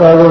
ونستغفره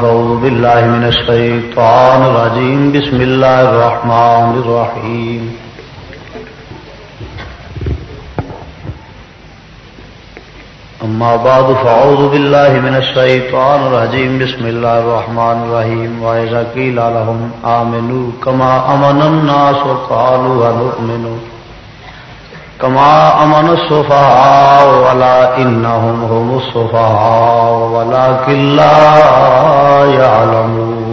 فأعوذ بالله من الشيطان الرجيم بسم الله الرحمن الرحيم أما بعد فأعوذ بالله من الشيطان الرجيم بسم الله الرحمن الرحيم وإذا قيل لهم آمنوا كما أمن الناس وقالوا هنؤمن كما أمن السفهاء ولا إنهم هم السفهاء ولكن لا يعلمون.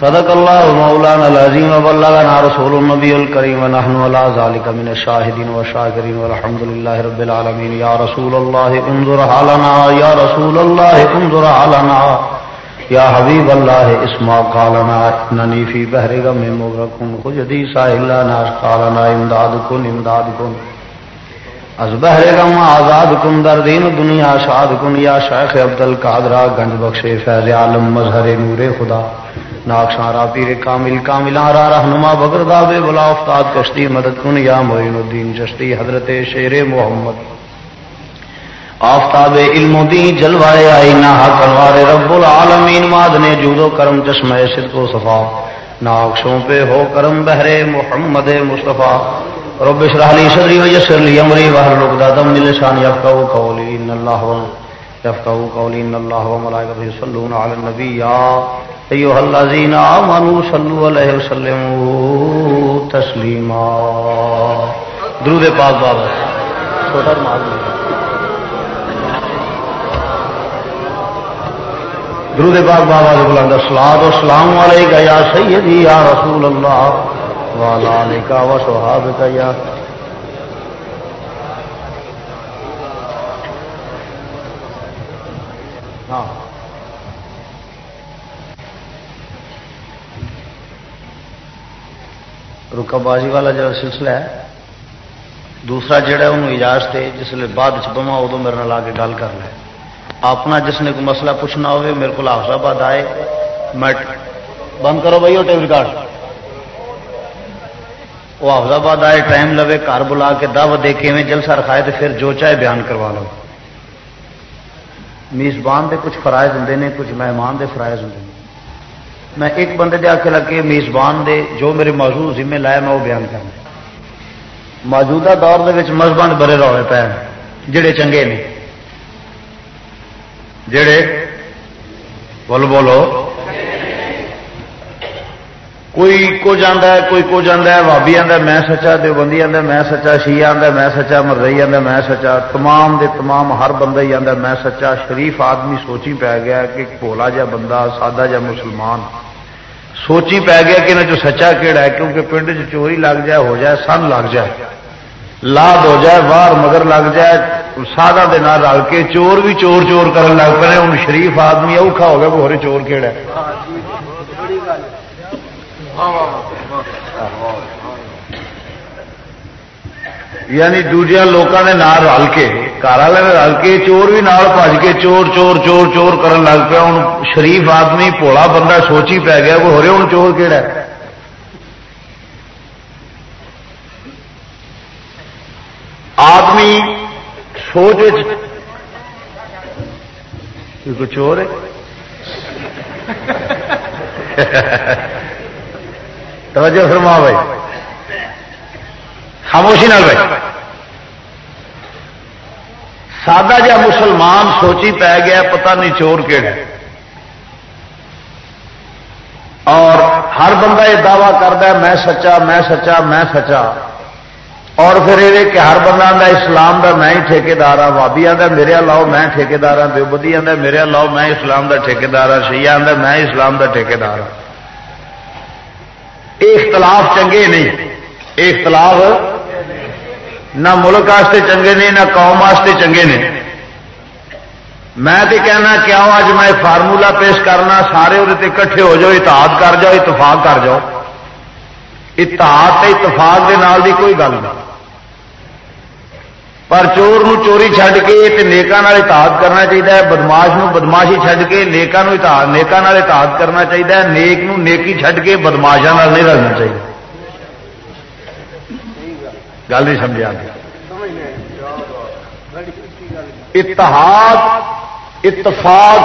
صدق الله مولانا العظيم وبلغنا رسول النبي الكريم ونحن على ذلك من الشاهدين والشاكرين والحمد لله رب العالمين يا رسول الله انظر حالنا يا رسول الله انظر حالنا. يا حبيب الله اسمع قالنا انني في بحر غم مغرق خجدي ساحل ناس قالنا امدادكم امدادكم از بحر غم آزادکم در دین دنیا شادکم یا شیخ عبد القادر گنج بخش فیض عالم مظہر نور خدا۔ ناکشارا پیر کامل کاملا را رہنما بگردا بے بلا افتاد کشتی مدد کن، یا معین الدین چشتی حضرت شیر محمد۔ آفتاب علم و دین جلوائے آئی نہ کنوار رب العالمین مادنے جودو کرم چشمہ صدق و صفا۔ ناکشوں پہ ہو کرم بہرے محمد مصطفیٰ۔ رب اشرح لي صدري ويسر لي امري واحلل عقدة من لساني يفقهوا قولي. ان الله يفقهوا قولي. ان الله وملائكته يصلون على النبي. يا ايها الذين امنوا صلوا عليه وسلموا تسليما. درود پاک بابا. چھوٹا مال درود پاک بابا جو بلند. الصلوات والسلام علیک یا سیدی یا رسول اللہ. والا کا و سہاب کا یا ہاں رکا بازی والا جڑا سلسلہ ہے، دوسرا جڑا انہوں اجازت ہے جس لیے بعد چما ادو میرے نال آ کے گل کر لے۔ اپنا جس نے کوئی مسئلہ پوچھنا ہوئے، میرے کو حافظ آباد آئے۔ میں بند کرو بھائی وہ ٹیپ ریکارڈ۔ وہ حافظ آباد آئے ٹائم لوے گھر بلا کے دعوت دے کے میں جلسہ رکھائے تو پھر جو چاہے بیان کروا لو۔ میزبان دے کچھ فرائض ہوں نے، کچھ مہمان دے فرائض ہوں میں ایک بندے دے آخر لگے، میزبان دے، جو میرے موضوع ذمہ لایا میں وہ بیان کرنا موجودہ دور دے وچ مذہبان بڑے روے پے جڑے چنگے نے۔ جڑے، بول بولو۔ کوئی کو جانا ہے کوئی کو جانا ہے بابی آتا میں سچا دیوبندی آتا میں سچا شی آتا میں سچا مردئی آتا میں سچا تمام دے تمام ہر بندہ ہی آتا میں سچا شریف آدمی سوچی پی گیا کہ بھولا جا بندہ سادہ جا مسلمان سوچی پی گیا کہ جو سچا کہڑا ہے کیونکہ پنڈ چوری لگ جائے ہو جائے سن لگ جائے لاد ہو جائے باہر مگر لگ جائے سادہ دن رل کے چور بھی چور چور کرن لگ پے ہوں شریف آدمی اوکھا ہو گیا وہ چور کہڑا ہے یعنی دوجیا لوگوں نے نال رل کے گھر والے نے رل کے، چور بھی نال بج کے، چور چور چور چور کرن لگ پیا۔ ہوں شریف آدمی پولا بندہ سوچی پی گیا کوئی ہو رہے ہوں چور کہڑا آدمی سوچ چور ہے؟ توجہ فرما بھائی۔ خاموشی نال بھائی۔ سادہ جا مسلمان سوچی پی گیا پتہ نہیں چور کہڑا اور ہر بندہ یہ دعوی کرتا ہے، میں سچا میں سچا میں سچا۔ اور پھر یہ کہ ہر بندہ آتا اسلام دا میں ہی ٹھیکار ہاں بابی آتا میرے لاؤ میں ٹھیکار ہاں دیوبتی آتا میرے لاؤ میں اسلام دا ٹھیکار ہاں شیعہ آتا میں اسلام دا ٹھیکار ہاں۔ اختلاف چنگے نہیں۔ اختلاف نہ ملک واسطے چنگے نے نہ قوم واسطے چنگے نے میں تو کہنا کیا اج میں فارمولا پیش کرنا، سارے وہ کٹھے ہو جاؤ، اتحاد کر جاؤ، اتفاق کر جاؤ۔ اتحاد اتفاق کے نال دی کوئی گل نہیں۔ پر چور نو چوری چھڈ کے نیکان اتحاد کرنا چاہیے بدماش نو بدماشی چھڈ کے نیکان نیکان اتحاد کرنا چاہیے نیک نو نیکی چھڈ کے بدماشا نہیں رلنا چاہیے گل نہیں سمجھا اتحاد اتفاق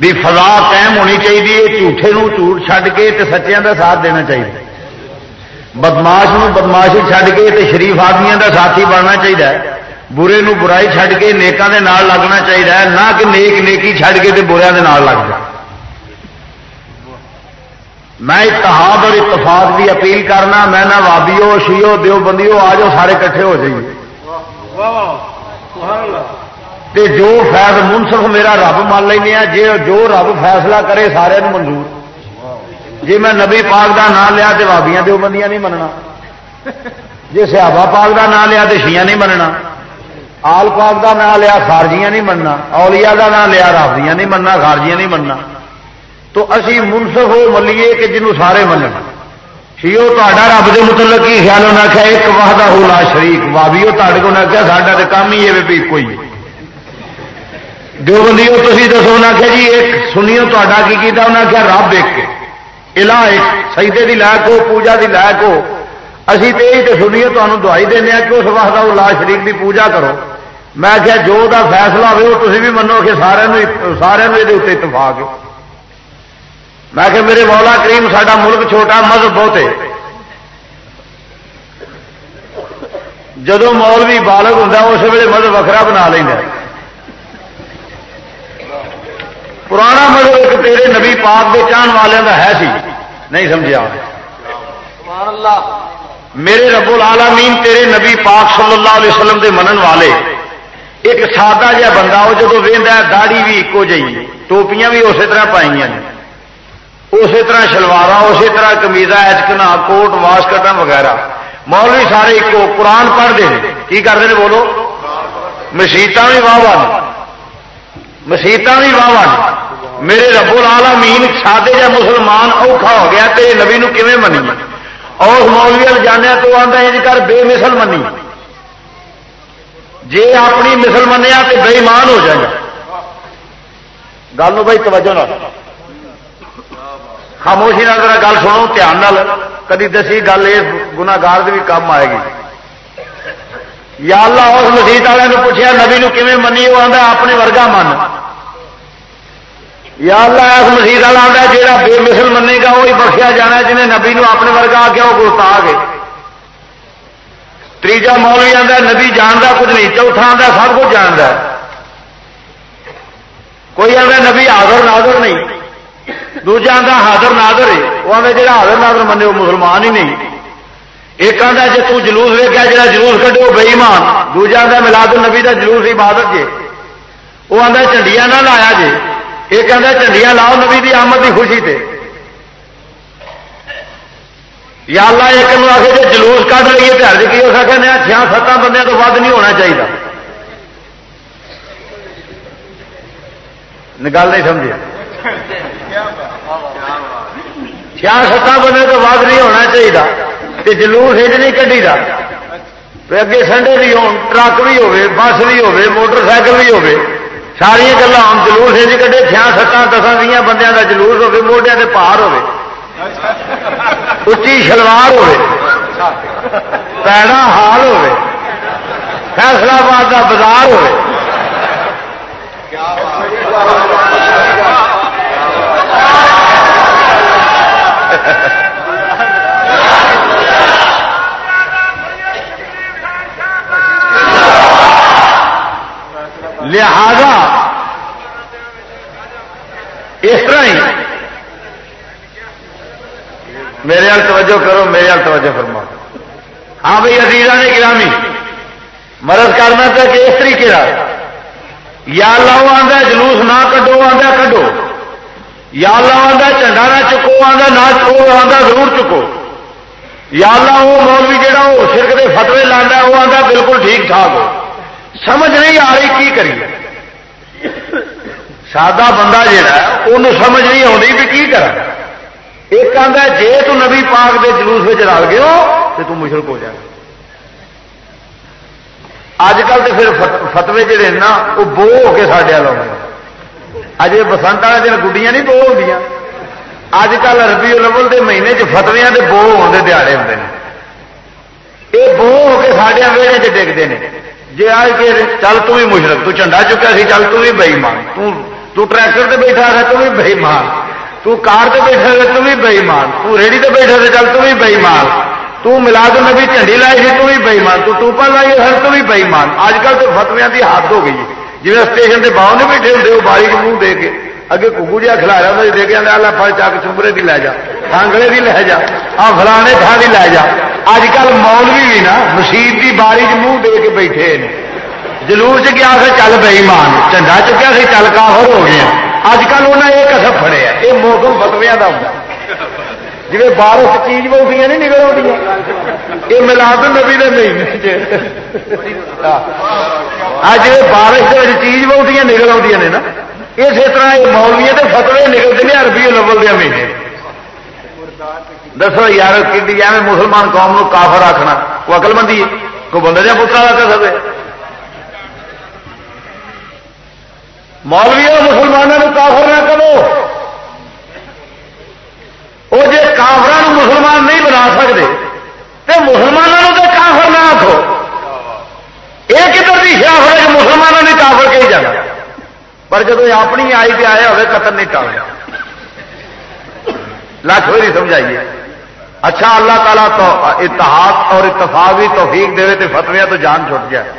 بھی فضا قائم ہونی چاہیے جھوٹے نو جھوٹ چھڈ کے سچیاں کا ساتھ دینا چاہیے بدماش نو بدماشی چھڈ کے شریف آدمی کا ساتھی بننا چاہیے برے نو برائی چھڈ کے نیکاں دے نال لگنا چاہیے نہ کہ نیک نیکی چھڈ کے بریا دے نال لگ جائے میں اتحاد اور اتفاق کی اپیل کرنا میں نہ وابیو شیو دیو بندیو آ جاؤ سارے کٹھے ہو جائیے تے جو فیض منصف میرا رب مان لینا جی جو رب فیصلہ کرے سارے منظور جی میں نبی پاک دا نام لیا تو وابیاں دیو بندیاں نہیں مننا۔ جی سیابا پاک دا نام لیا تو شیاں نہیں مننا۔ آل پاک دا نام لیا خارجیاں نہیں مننا۔ اولیاء دا نام لیا رابطیاں نہیں مننا، خارجیاں نہیں مننا۔ تو اسی منصف ہو ملیے کہ جنوں سارے من شیو تا رب کے متعلق کی خیال ہونا کیا ایک وحدہ لا شریف وابیو تے کو نہ کیا ساڈا تو کام ہی ہے بھی کوئی دو بندیو تھی دسو نہ کہ جی ایک سنیو تا کی کیتا انہیں کیا رب دیکھ کے الہ ایک سجدے دی لائق ہو پوجا دی لائق ہو اسی تو یہی تو سنیے تمہیں دعائی دینا کہ اس وقت لا شریف کی پوجا کرو میں کیا جو دا فیصلہ ہوئے وہ تھی بھی منو کہ سارے سارے یہ اتفاق ہے میں کہ میرے مولا کریم ساڈا ملک چھوٹا مذہب بہت ہے جدو مول بھی بالغ ہوں اس ویلے مذہب وکرا بنا لینا پرانا مذہب ایک تیرے نبی پاک کے چاہن والوں کا ہے سی نہیں سمجھا۔ میرے رب العالمین تیرے نبی پاک صلی اللہ علیہ وسلم دے منن والے ایک سادہ جہا بندہ وہ جب وہدا داڑی بھی ایکو جی ٹوپیاں بھی اسی طرح پائی اسی طرح شلوار اسی طرح کمیزا ایچکنا کوٹ واسکٹ وغیرہ۔ مولوی سارے ایک قرآن پڑھتے ہیں۔ کی کرتے ہیں بولو؟ مسیت بھی واہ واہ مسیت بھی واہ واہ میرے رب العالمین سادے جا مسلمان اوکھا ہو گیا تے نبی نو کیویں منی؟ اور مولوی جانے تو آتا ہے کر بے مسل منی۔ جی اپنی مسل منیا تو بےمان ہو جائے۔ گل بھائی توجہ نہ خاموشی نہ ذرا گل سنو، دھیان نال۔ کدی دسی گل، یہ گناگار بھی کام آئے گی۔ یا اللہ، اس مسیح والے پوچھا نبی نو کیون منی؟ وہ آتا اپنے ورگا من۔ یا اللہ اس مسیح والا آتا جہاں بے مسل منے گا، وہی بخشیا جانا جنہیں نبی نو اپنے ورگا آ کے وہ گوتا آ گئے تیجا مولوی آتا نبی جانتا کچھ نہیں، چوتھا آتا سب کچھ جانتا کوئی آتا نبی آدر نادر نہیں۔ دوجا آتا حاضر نادر ہے۔ وہ آتا جا حاضر نادر منے وہ مسلمان ہی نہیں۔ ایک آتا جی تلوس ویکیا جا جلوس کٹے وہ بئیمان دوجا آتا ملاد نبی کا جلوس عبادت جی وہ آتا چنڈیا نہ لایا جی ایک آتا چنڈیا لاؤ نبی کی آمد کی خوشی تے۔ یا اللہ ایک آ کے جی جلوس کٹ لیے تو ہر کی ہو سکے چھیا ستان بندے تو ود نہیں ہونا چاہیے گل نہیں سمجھ چھیا ستان بندے تو ود نہیں ہونا چاہیے جلوس ہج نہیں کھی دا اگے سنڈے بھی ہو ٹرک بھی ہوے بس بھی ہوے موٹر سائیکل بھی ہوے ساریا گلا جلوس ہج کٹے چھیا ستان دسان بھی بندیاں کا جلوس ہوے موڈیا کے پار ہوے اچھی شلوار ہوے پیڑا حال ہوے فیصلہ باد کا بازار ہوے لہذا اس طرح ہی میرے حال توجہ کرو، میرے حال توجہ فرما ہاں بھائی عزیزہ نے گرامی، مرض کرنا تھا کہ اس طریقے کا یا اللہ آتا جلوس نہ کڈو آتا کڈو۔ یا اللہ آتا جھنڈا نہ چکو آتا نہ چکو آتا ضرور چکو۔ یا اللہ وہ مولوی جہا وہ سرک کے فتوے لانا وہ آتا بالکل ٹھیک ٹھاک ہو۔ سمجھ نہیں آ رہی، کی کری سادہ بندہ جہا انہوں سمجھ نہیں آتی بھی کی کرا ایک آدھا جی تو نبی پاک دے جلوس میں رل گئے تو تم مشرق ہو جائے۔ اج کل تو پھر فتوے جڑے نا وہ بو ہو کے سڈے والے اجے بسنت والے دن گڈیاں نہیں بو ہو اج کل اربی لبل کے مہینے چ کے بو ہونے دیہڑے ہوتے ہیں۔ یہ بو ہو کے سڈیا ویڑے چ ڈگتے ہیں۔ جی آج کے چل تو بھی مشرق، تو جھنڈا چکیا سی، چل تو بھی بئی مان تو ٹریکٹر سے بیٹھا رہا تو بھی بئی مان تو کار سے بیٹھا رہے تو بھی بئیمان تو ریڑی سے بیٹھا رہے چل تو بھی بئیمان تو ملاد نبی جھنڈی لائی تھی تو بھی بئیمان تو ٹوپا لائی ہر تو بھی بئیمان اج کل تو فتویا کی حد ہو گئی جی اسٹیشن کے باہر نہیں بیٹھے ہوں وہ باری کے منہ دے کے اگے کگو جہا کھلایا ہوتا دے کے آدھا فل چک چمبرے کی لے جا کانگڑے کی لے جا، آ فلانے تھان کی لے جا۔ اج کل مولوی بھی نا مسیح کی باری کے منہ دے کے بیٹھے جلوس چ گیا چل بئیمان جھنڈا چکیا سی، چل کافر ہو گیا اج کل انہیں یہ کسب فڑے یہ موسم فتویا کا ہوتا جی بارش چیز بہتیاں نہیں نکل آدی یہ ملاد نبی نے مہینے جی بارش چیز بہتیاں نکل آدی نے نا۔ اسی طرح یہ مولوی کے فتوے نکلتے ہیں اربی لبل دیا مہینے۔ دسو یار کی مسلمان قوم کو کافر آخنا وہ اقل مندی ہے کوئی بندے دیا پترا کر سکے مولوی مسلمانوں کافر نہ کرو وہ جی کافر مسلمان نہیں بنا سکتے تو مسلمانوں تو کافر نہ آخو یہ کدھر بھی خیال ہو کہ مسلمانوں نے کافر کہی جانا پر جب اپنی آئی پہ آیا ہوئے قتل نہیں ٹالیا لاکھ ہوئی سمجھائیے اچھا اللہ تعالیٰ تو اتحاد اور اتفاق بھی توفیق دے تو فتویا تو جان چھٹ جائے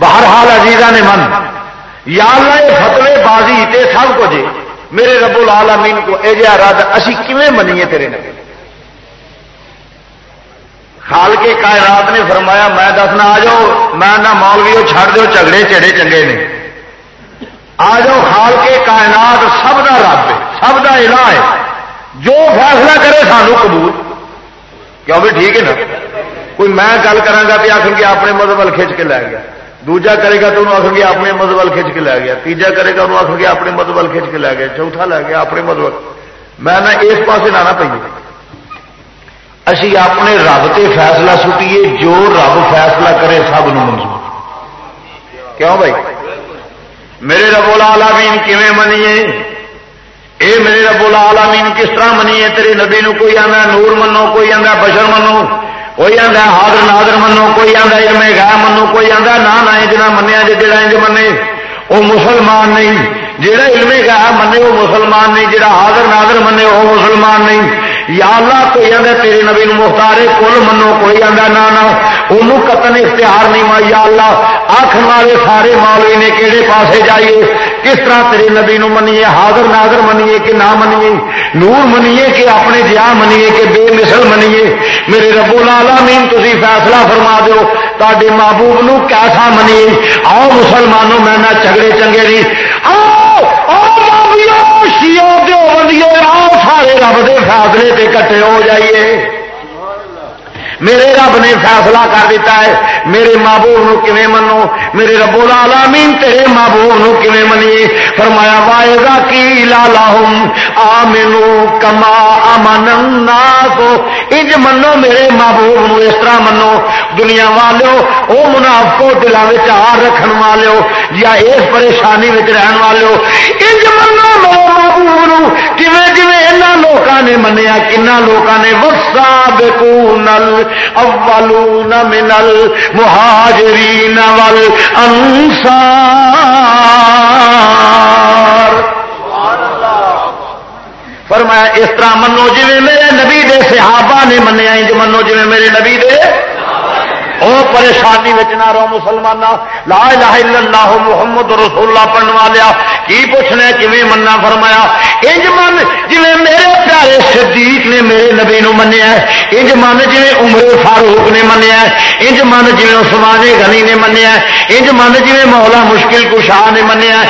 بہرحال عزیزہ نے من، یا اللہ، یہ فتوے بازی تے سب کچھ جی، میرے رب العالمین کو، اے جا رد اسی کیویں منیے تیرے نبی؟ خال کے کائنات نے فرمایا، میں دسنا آ جاؤ میں نہ مولوی چھڑ دو جھگڑے چڑے چنگے نے۔ آ جاؤ خال کے کائنات، سب کا رب ہے سب کا الہ ہے۔ جو فیصلہ کرے سانو قبول۔ کیوں بھی ٹھیک ہے نا؟ کوئی میں گل کرا کہ آخر کے اپنے مذہب کھچ کے لے گیا۔ دوجا کرے گا تو انہوں آخ گیا اپنے مذہب کھچ کے لے گیا۔ تیجا کرے گا انہوں آخ گیا اپنے مذہب کھچ کے لے گیا۔ چوتھا لے گیا اپنے مذہب میں نہ اس پاس لانا پہ اسی اپنے رب سے فیصلہ سٹیے، جو رب فیصلہ کرے سب منظور۔ کیوں بھائی؟ میرے رب العالمین کیویں منیے؟ اے میرے رب العالمین، کس طرح منیے تیرے نبی نو؟ کوئی آدھا نور منو، کوئی آدھا بشر منو، کوئی آدھا حاضر نادر منو، کوئی آدھا علم گاہ منو، کوئی آدھا نہ نہ جنا منیا جی جڑا انج منے وہ مسلمان نہیں۔ جہاں علم گاہ منے وہ مسلمان نہیں۔ جہاں حاضر نادر منے وہ مسلمان نہیں۔ یا اللہ، کوئی آدھا تیرے نبی نو مختارے کل منو، کوئی آدھا نہ نہ انہوں قتل اختیار نہیں مائی، یا اللہ آخ والے سارے مولوی نے کہڑے پاسے جائیے؟ کس طرح تیرے نبی نو منیے، حاضر ناظر منیے کہ نہ منیے؟ نور منیے کہ اپنے جا منیے کہ بے مثل منیے؟ میرے ربو العالمین، تسی فیصلہ فرما دو تے محبوب نو کیسا منیے؟ آؤ مسلمانوں، میں نہ جھگڑے چنگے نہیں۔ آؤ آؤ شیو دیو بندیو آؤ سارے رب دے فیصلے تے کٹے ہو جائیے۔ میرے رب نے فیصلہ کر دیتا ہے، میرے محبوب نو منو؟ میرے رب العالمین تیرے محبوب نو کیویں منی؟ فرمایا وائے گا کی لالاہم آمنو کما امن الناس۔ انج منو میرے محبوب نو، اس طرح منو، دنیا والو، او منافقو دلاں وچ آ رکھن والو، یا اس پریشانی وچ رہن والو۔ انج منو میرے محبوب نو، کیویں کیویں انہاں لوکاں نے منیا کنا لوکاں نے، وسابقون اولون من المہاجرین والانصار۔ فرمایا، اس طرح منو جی میرے نبی دے صحابہ نے منیا، انج منو جی میرے نبی دے او پریشانی نہ رہو مسلمان لا الہ الا اللہ محمد رسول اللہ پڑھنے والیا کی پوچھنا کیویں مننا فرمایا؟ انج من جی میرے پیارے صدیق نے میرے نبی نو منیا انج من جی عمر فاروق نے منیا انج من جی عثمان غنی نے منیا انج من جی مولا مشکل کشا نے منیا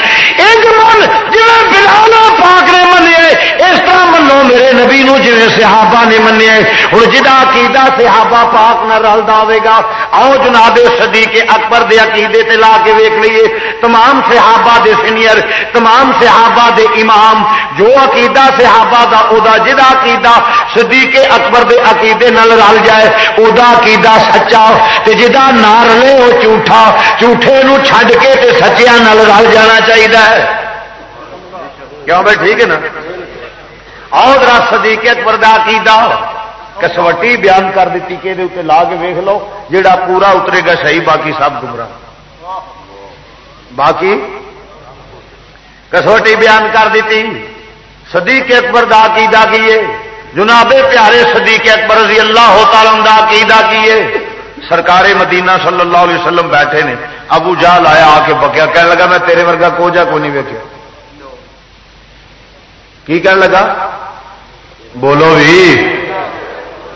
انج من جی بلال پاک نے منیا اس طرح منو میرے نبی نو جی صحابہ نے منیا ہوں جا عقیدہ صحابہ پاک نہ رل دے گا آؤ جناب صدیق اکبر دے عقیدے تے لا کے ویک لیے تمام صحابہ دے سینئر، تمام صحابہ دے امام، جو عقیدہ صحابہ دا، او دا جدا عقیدہ صدیق اکبر دے عقیدے نال رل جائے، او دا عقیدہ سچا، تے جدا نہ رلے او جھوٹا، جھوٹے نو چھڈ کے تے سچیاں نال رل جانا چاہیے کیوں بھائی ٹھیک ہے نا؟ آؤ ذرا صدیق اکبر دا عقیدہ۔ کسوٹی بیان کر دیتی کہ اتنے لا کے ویخ لو جا پورا اترے گا صحیح، باقی سب گمراہ۔ باقی؟ کسوٹی بیان کر دیتی، صدیق اکبر دا عقیدہ کیے جناب پیارے صدیق اکبر رضی اللہ تعالی دا عقیدہ کیے سرکار مدینہ صلی اللہ علیہ وسلم بیٹھے نے۔ ابو جال آیا آ کے بکیا، کہنے لگا، میں تیرے ورگا کو جا کو نہیں ویکیا کی کہنے لگا؟ بولو بھی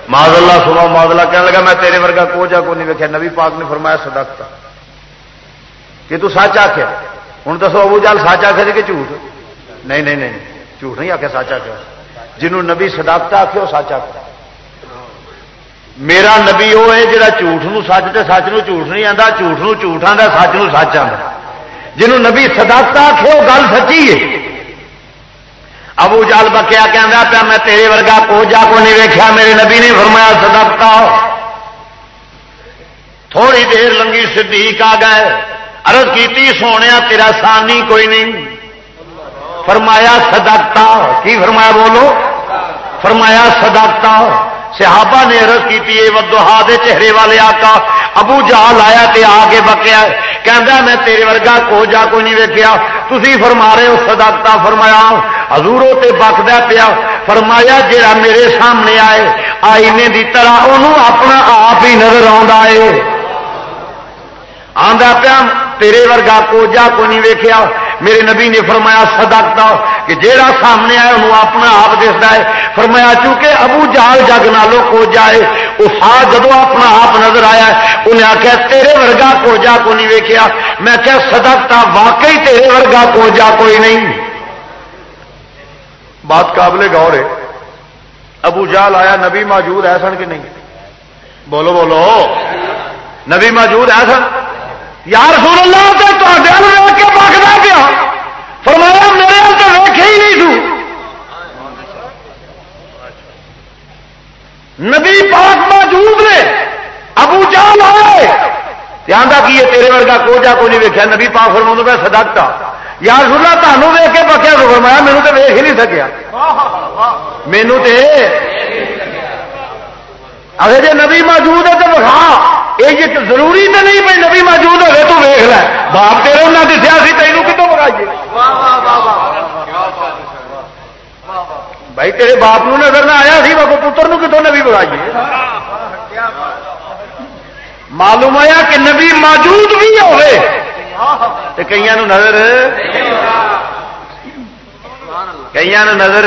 ماض اللہ سنو ماض اللہ کہنے لگا، میں تیرے ورگا کو جا کو نہیں ویکیا نبی پاک نے فرمایا صدقتا کہ تو سچ آخیا ہوں دسو، ابو جال سچ آخیا کہ جھوٹ؟ نہیں نہیں نہیں، جھوٹ نہیں آخیا سچ آخیا جنہوں نبی صداقتا آخیا وہ سچ آخیا میرا نبی وہ ہے جہاں جھوٹ نو سچ تے سچ نو جھوٹ نہیں آتا جھوٹ نو جھوٹ آتا سچ نو سچ آتا جنہوں نبی صداقتا آخیا وہ گل سچی ہے۔ ابو جال بکیا کہہ پیا، میں تیرے ورگا کو جا کو نہیں ویکیا میرے نبی نے فرمایا سدکتا تھوڑی دیر لنگی صدیق آ گئے، عرض کی سونے تیرا سانی کوئی نہیں۔ فرمایا سدکتا کی فرمایا بولو؟ فرمایا سدکتا صحابہ نے عرض کی ودوہا دے چہرے والے آقا، ابو جہل آیا تے آ کے بکیا کہ میں تیرے ورگا کو جا کوئی نہیں ویکیا تسی فرما رہے ہو صدقتا فرمایا۔ ہزوروں تے بکدا پیا۔ فرمایا جڑا میرے سامنے آئے، آئینے دی طرح انہوں اپنا آپ ہی نظر آئے آدھا پیا، تیرے ورگا کو جا کو نہیں ویکیا میرے نبی نے فرمایا سدکتا کہ جیڑا سامنے آئے، انہوں اپنا آپ دستا ہے۔ فرمایا، چونکہ ابو جال جگ نالوں کو جائے وہ سا جدو اپنا آپ نظر آیا انہیں آخیا تیرے ورگا کو جا کو نہیں ویکیا میں کیا سدکتا واقعی تیرے ورگا کو جا کوئی نہیں۔ بات قابل غور ہے۔ ابو جال آیا، نبی موجود ہے سن کہ نہیں؟ بولو بولو۔ نبی موجود ہے سن؟ یار سن اللہ کے پکنا پیا فرمایا، میرے تو ویکے ہی نہیں تو۔ نبی پاک موجود نے ابو جال آئے۔ دھیان کی تیرے ورگا کو جا کو نہیں ویکیا نبی پاک فرما میں سدکتا یار سنا تمہوں ویک کے پکیا تو فرمایا مینو تو ویک ہی نہیں سکیا۔ مینو تے اگر جی نبی موجود ہے تو بخا یہ ضروری تو نہیں بھائی نبی موجود ہوئے تو ویخ لے باپ تیرے انہیں دسیا سی تینوں کتوں بگائیے بھائی تیرے باپ نو نظر نہ آیا سی بابو پتر نو کتوں نبی بگائیے معلوم آیا کہ نبی موجود بھی ہوئے تو کئی نظر کئی نظر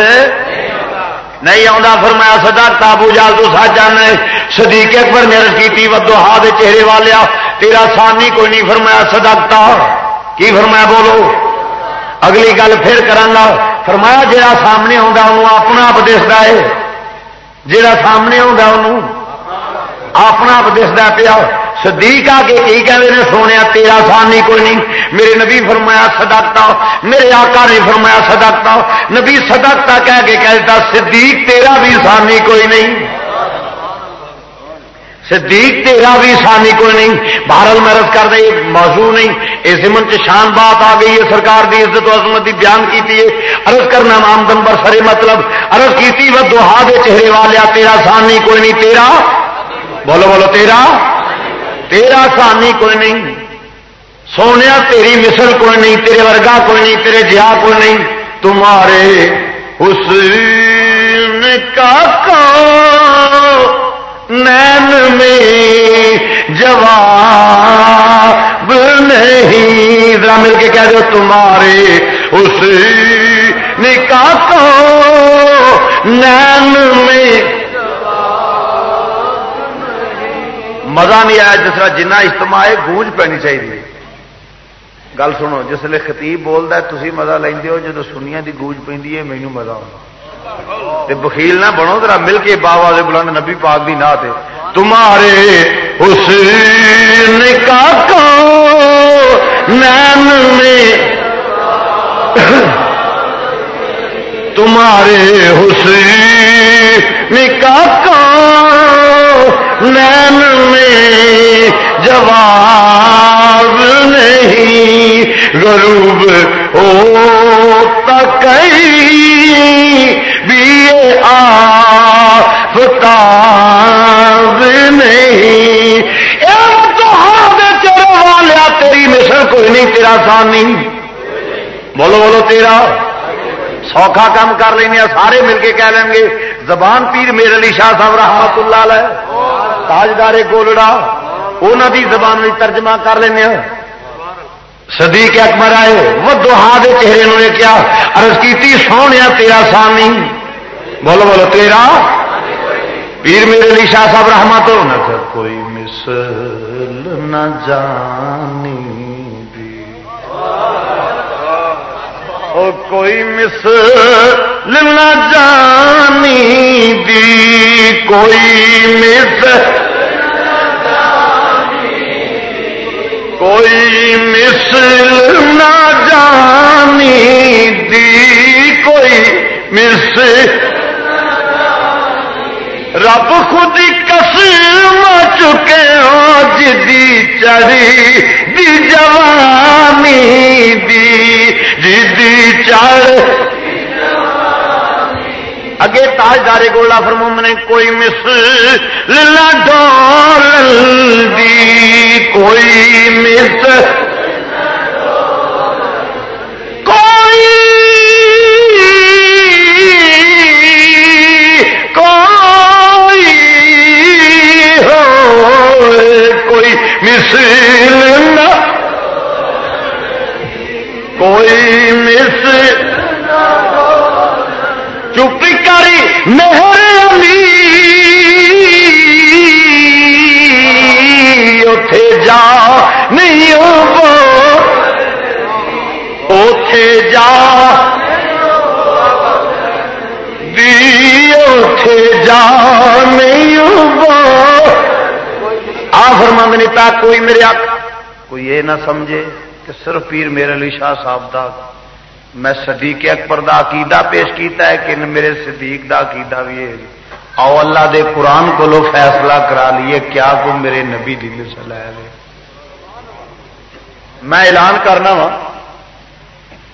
نہیں آتا فرمایا سدا تابو جال تو سچ جانا صدیق اکبر نے عرض کی ودو ہاتھ چہرے والیا، تیرا سانی کوئی نہیں، فرمایا، صدقتا۔ کی فرمایا، بولو۔ اگلی گل پھر کرا فرمایا جا سامنے آتا انہوں اپنا آپ دستا ہے۔ جا سامنے آتا انہوں اپنا آپ دستا پیا۔ صدیق آ کے کی کہتے ہیں، سونے تیرا سانی کوئی نہیں۔ میرے نبی فرمایا صدقتا میرے آقا نے فرمایا صدقتا نبی صدقتا کہہ کے کہتا، صدیق تیرا بھی سانی کوئی نہیں۔ صدیق تیرا بھی سانی کوئی نہیں۔ بہرل میں کر دے موضوع نہیں۔ اس من شان بات آ گئی ہے، سرکار دی عزت و عظمت دی بیان کی عرض کرنا آمدن پر سرے مطلب عرض کی وہ دوہا دے چہرے والیا تیرا سانی کوئی نہیں، تیرا؟ بولو بولو، تیرا؟ تیرا سانی کوئی نہیں سونے تیری مثل کوئی نہیں، تیرے ورگا کوئی نہیں، تیرے جہا کوئی نہیں، تمہارے اس کا نین میں جواب نہیں؟ ذرا مل کے کہہ دو تمہارے اس نکاح کو نین میں مزہ نہیں آیا جس طرح جنہ اجتماع گونج پینی چاہیے۔ گل سنو، جس جسے خطیب بولتا ہے تھی مزہ لے ہو جب سنیا کی گونج پہ ہے مینو مزہ آتا بخیل نہ بنو، ذرا مل کے باوا دے بلند نبی پاک دی نہ تے تمہارے حسین کا نین میں؟ تمہارے حسین کا نین میں جواب نہیں، غروب ہوتا کئی بھی آفتاب نہیں۔ چلو والیا تیری مشن کوئی نہیں، تیرا سانی بولو بولو، تیرا۔ سوکھا کام کر لیں سارے مل کے کہہ لیں گے، زبان پیر میرے علی شاہ صاحب، رحمت اللہ علیہ۔ تاجدار گولڑا انہوں دی زبان میں ترجمہ کر لینا صدیق اکبر آئے وہ دوہا دے چہرے نے کیا عرض کی سونے تیرا سانی بولو بولو تیرا؟ پیر میرے لیے شاہ صاحب رحمت ہو۔ نہ کوئی مثل نہ جانی دی۔ او کوئی مثل نہ جانی دی کوئی مثل کوئی مثل نہ جانی دی کوئی مثل رب خود قسم چکے ہو جدی چڑی دی جوانی دی، جدی چڑھ اگے تاجدار گولا فرموم نے، کوئی مس ڈول دی، کوئی مس کوئی کوئی ہو کوئی مسل کوئی مس چپ کری مہر علی۔ اتے جا نہیں اتے جا۔ اتے جا نہیں آخر مند نہیں پا کوئی میرے آ کوئی یہ نہ سمجھے کہ صرف پیر میرے علی شاہ صاحب کا میں صدیق اکبر دا عقیدہ پیش کیتا ہے کہ میرے صدیق دا عقیدہ بھی ہے جی۔ آؤ اللہ دے قرآن کو لو فیصلہ کرا لیے کیا کو میرے نبی دل سے لے میں اعلان کرنا وا۔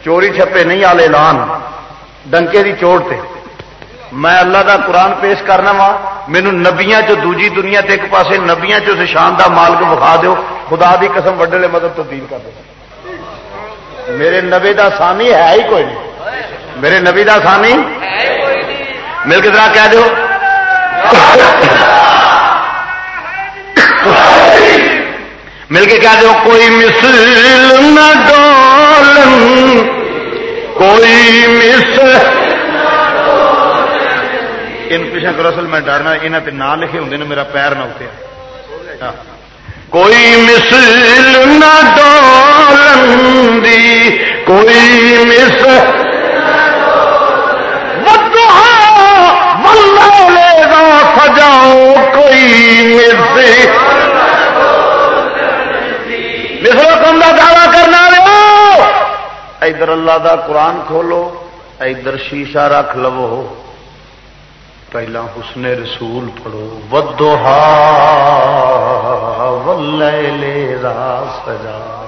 چوری چھپے نہیں آل اعلان۔ ڈنکے دی چوڑ تے۔ میں اللہ دا قرآن پیش کرنا وا۔ مینو نبیاں چو دوجی دنیا تے ایک پاسے نبیاں چو شان دا مالک بخا دیو۔ خدا دی قسم وڈلے مدد تبدیل کر دو میرے نبی دا سانی ہے ہی کوئی نہیں۔ میرے نبی دا سانی مل کے ذرا کہہ دو مل کے کہہ دو کوئی مثل نہ ڈول کوئی مثل ان پیچھے کرسل میں ڈرنا یہاں پہ نام لکھے ہوں نے میرا پیر نہ اتیا ہاں۔ کوئی مثل نہ کوئی مثل سجاؤ، کوئی مثل کا دعوی کرنا رہو ادھر اللہ دا قرآن کھولو، ادھر شیشہ رکھ لو۔ پہلا حسن رسول پڑھو۔ ودو سجا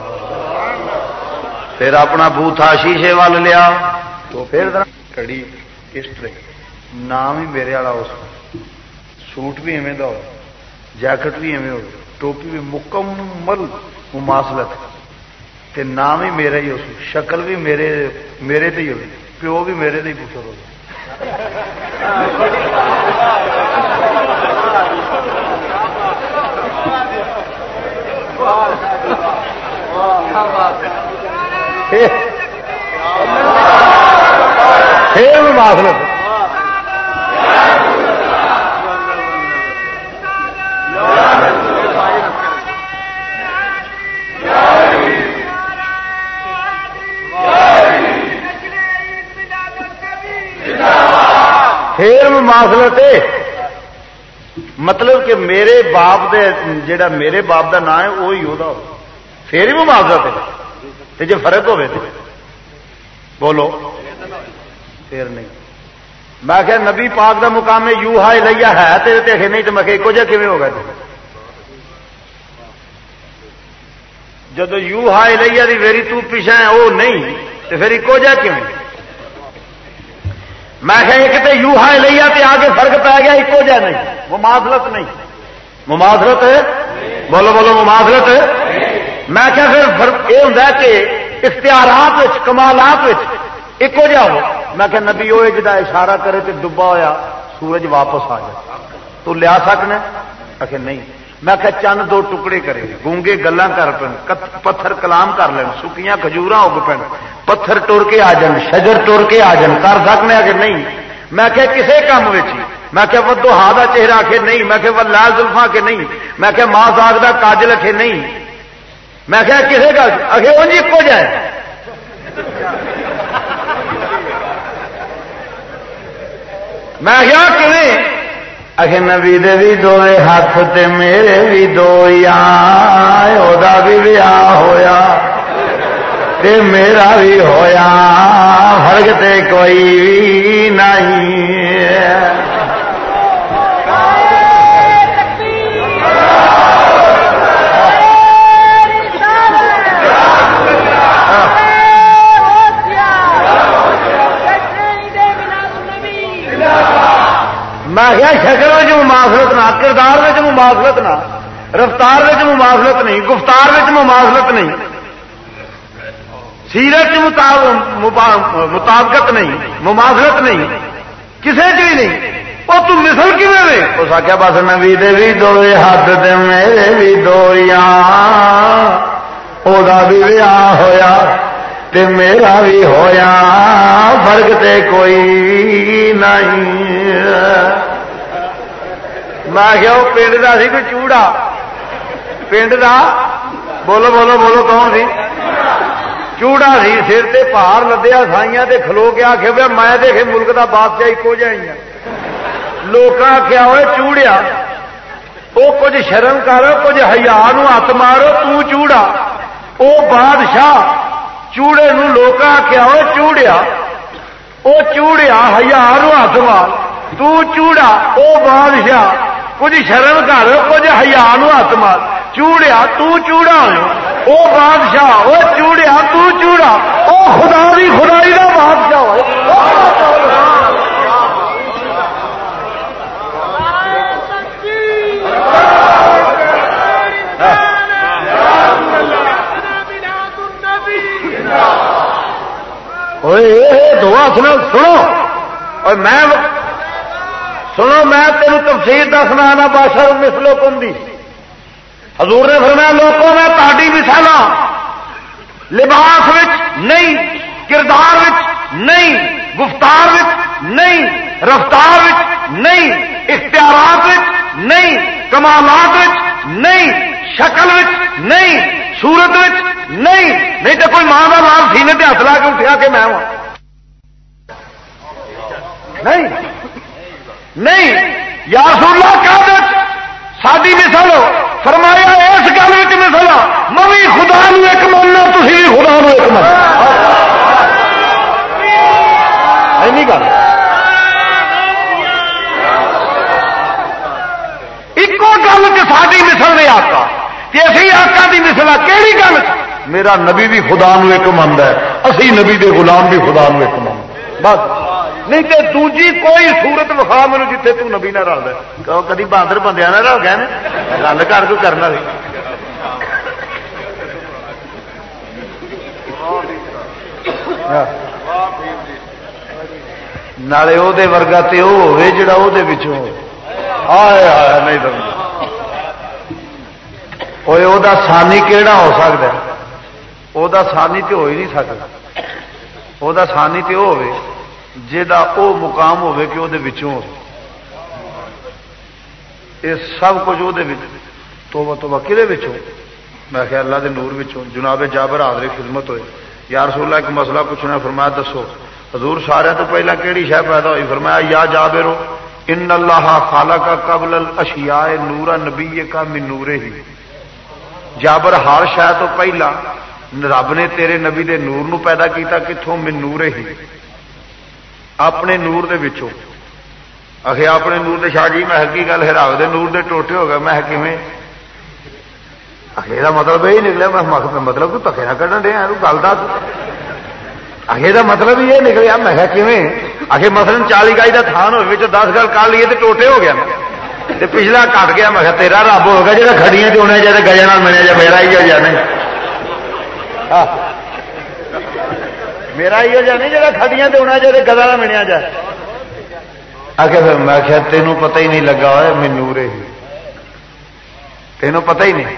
پھر اپنا بوتھا شیشے وال لیا۔ تو پھر کڑی ہسٹری۔ نام ہی میرے والا اس سوٹ بھی ایویں ہو۔ جیکٹ بھی ایویں ہو۔ ٹوپی بھی مکمل مماثلت۔ تے نام ہی میرا ہی اس شکل بھی میرے میرے تے ہی ہو پیو بھی میرے تے ہی پتر ہو مماثلت پھر مماثلت مطلب کہ میرے باپ دے جڑا میرے باپ دا نام ہے وہی وہ پھر ہی مماثلت ہے۔ جی فرق ہوے تو بولو۔ پھر نہیں۔ میں کہ نبی پاک دا مقام یو ہا لیا ہے تو نہیں تو میں کہ ایک جہ کھے ہوگا جی؟ جب یو ہا لیا دی ویری تو پیچھا ہے وہ نہیں تو پھر ایک جہ کیوں میں کہ ایک تو یو ہا لیا تے آگے فرق پی گیا ایک جہ نہیں۔ مماثلت نہیں۔ مماثلت بولو بولو مماثلت میں کہ پھر یہ ہوں کہ اختیارات کمالات ایک جہ ہو۔ میں کہ نبی وہ جا اشارہ کرے تو ڈبا ہوا سورج واپس آ جائے تو لیا سکنا آخر نہیں۔ میں کہ چند دو ٹکڑے کرے۔ گونگے گلا کر پن پتھر کلام کر لین سکیاں کھجور ہو پن پتھر ٹور کے آ جان، شجر ٹور کے آ جان۔ کر سکنے کہ نہیں؟ میں کہ کسے کام میں کہ ودو ہا چہرہ کے نہیں، میں کہ لال زلفا کے نہیں۔ میں کہ ماں ساگ کا کاج لکھے نہیں۔ میں کہ کسے کا اگے وہ جی کو جائے۔ میں کیا کہ اگے نبی دے بھی دو ہاتھ تے میرے بھی دو یا بھی ویاہ ہویا تے میرا بھی ہویا، فرق تے کوئی نہیں۔ میں کیا شکل مماثلت نہ، کردار مماثلت نہ، رفتار مماثلت نہیں، گفتار مماثلت نہیں، سیرت مطابقت نہیں مماثلت نہیں کسی چ بھی نہیں وہ تم مثل کی میں اس آخیا بس نبی دے بھی دو ہاتھ دے، میرے بھی دو وہ بھی ویاہ ہویا تے میرا بھی ہویا، فرق تے کوئی نہیں۔ میں کیا وہ پنڈ کا سی کوئی چوڑا پنڈ کا بولو بولو بولو کون سی چوڑا سی سر سے پہاڑ لدیا سائیاں تے کھلو کے آخ میں دیکھے ملک کا بادشاہ ایکو جائی لوگ آخیا ہوئے چوڑیا وہ کچھ شرم کرو کچھ ہزار ہاتھ مارو توڑا وہ بادشاہ چوڑے لوگ آخیا ہوئے چوڑیا وہ چوڑیا ہزار ہاتھ مار توڑا وہ بادشاہ کچھ شرم کر، کچھ ہزار ہاتھ مار۔ چوڑیا توڑا وہ بادشاہ وہ چوڑیا توڑا وہ خدا بھی خدائی کا بادشاہ دعا سنو سنو۔ اور میں سنو، میں تین تفصیل دسنا آنا بادشاہ مسلو دی۔ حضور نے فرمایا، لوگوں میں تاری مثال لباس نہیں، کردار نہیں، گفتار نہیں، رفتار نہیں، اختیارات نہیں، کمالات نہیں، شکل نہیں سورت نہیں۔ نہیں تو کوئی ماں کا لال سینے پہ ہاتھ لا کے اٹھا کہ میں ہوں نہیں۔ نہیں، یا سولہ کیا ساری مثل فرمایا اس گل مثل میں بھی خدا نو ایک ماننا تھی بھی خدا نو ایک ماننا گل۔ ایک گل کہ ساری مثل نے آکا کہ اسی آکا کی مثل آ کہڑی گل؟ میرا نبی بھی خدا نو ایک مند ہے، اسی نبی دے غلام بھی خدا نو ایک مند بس۔ نہیں تو دوجی کوئی سورت وفا میرے جیتے تو نبی نہ رل رہا کدی بہادر بندے نہ رل گئے گل کر کو کرنا سی۔ نالے وہ ورگا تو وہ ہوے جڑا وہ آیا آیا نہیں وہ سانی کہڑا ہو سکتا وہ سانی تو ہو ہی نہیں سکتا وہ سانی تو وہ ہو جا مقام ہوے کہ وہ ہو یہ سب کچھ وہ توبہ توبہ کہ میں کہ اللہ دے نور وچوں جناب جابر حاضر خدمت ہوئے۔ یار رسول اللہ، ایک مسئلہ پوچھنا فرمایا دسو۔ حضور سارے تو پہلے کہڑی شہ پیدا ہوئی؟ فرمایا، یا جابرو ان اللہ خالہ کا قبل الاشیاء نورا نبی کا من نورے ہی۔ جابر ہر شہ تو پہلا، رب نے تیرے نبی دے نور نو پیدا کیتا کتوں من نورے ہی۔ اپنے نور دے وچوں۔ اخے اپنے نور دے شاہ جی میں کی گل ہراو دے نور دے ٹوٹے ہو گئے، میں کیویں اخے دا مطلب یہ نکلیا، میں مطلب تو تکے نہ کڈن دے گل دس۔ اخے دا مطلب یہ نکلیا، میں کہ کیویں؟ اخے مثلا چالی گائی دا تھان ہو دس گل کر لیے تو ٹوٹے ہو گیا۔ پچھلا کٹ گیا، میں تیرا رب ہو گیا جا کھڑیاں چنے جائے گجے ملے جا میرا ہی ہو جانے میرا ہی ہو جانے جا کھڑیاں ہونا جائے گدا ملیا جائے آ آخر میں کیا تینوں پتہ ہی نہیں لگا ہوا منور ہی۔ تینوں پتہ ہی نہیں۔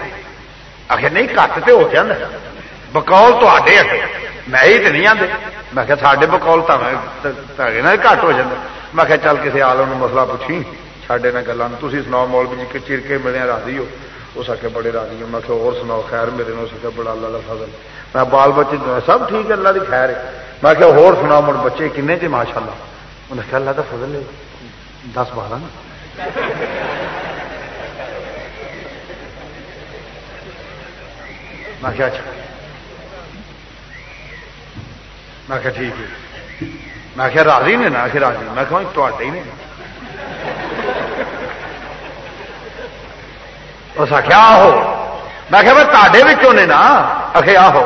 آخر نہیں، کٹ تو ہو جانا بکول تے میں ہی تو نہیں آتے میں کہ سارے بکول تو گھٹ ہو جاتا میں کہ چل کسی آلم مسئلہ پوچھی۔ سڈے نہ گلان تھی سناؤ مول بھی جی چر ملے راضی ہو۔ اس آ کے بڑے راضی ہو۔ میں کہ اور سناؤ، خیر، میرے نے اس بڑا اللہ فضل۔ میں بال بچے سب ٹھیک ہے، اللہ کی خیر ہے۔ میں کہ ہو سناؤ مڑ بچے کنے چ ماشاء اللہ انہیں کہ اللہ کا فضل ہے۔ دس بارہ نا۔ میں کیا اچھا۔ میں کیا ٹھیک ہے۔ میں کیا راضی نے نا؟ کہ راضی۔ میں کہ تے ہی نہیں اس آخیا، آہو! میں کہ تے نے نا آخے آہو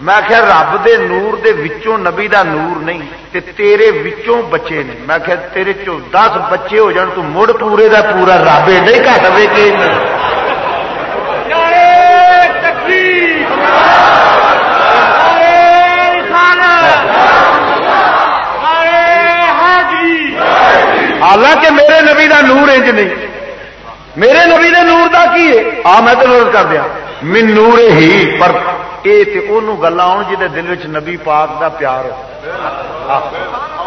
میں کہ رب دے نور دے وچوں نبی دا نور نہیں تے تیرے وچوں بچے نے میں کہ تیرے چو دس بچے ہو جان تو مڑ پورے دا پورا رب نہیں کٹ دے کہ حالانکہ میرے نبی دا نور انج نہیں میرے نبی دے نور دا کی ہے؟ آ، میں تو نوٹ کر دیا۔ من نور ہی پر۔ یہ تو گلا آن جی دل چ نبی پاک دا پیار ہو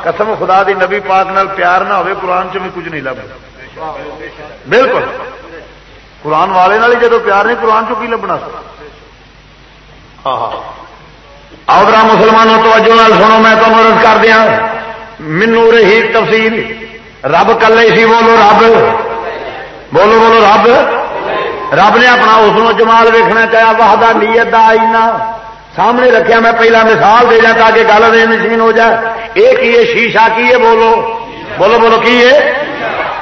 قسم خدا دی نبی پاک نال پیار نہ ہوئے، قرآن چ بھی کچھ نہیں لب بالکل۔ قرآن والے نال جدو پیار نہیں، قرآن چ کی لبنا آؤ مسلمانوں توجہ نال سنو، میں تو مرد کر دیا۔ منور ہی تفصیل رب کلے سی بولو رب۔ بولو بولو رب۔ رب نے اپنا اس جمال ویکنا چاہیا، وحدہ، نیت دا سامنے رکھیا، میں پہلا مثال دے جا تاکہ گل دے ہو جائے۔ ایک یہ شیشہ کی ہے؟ بولو۔ بولو بولو، کی ہے؟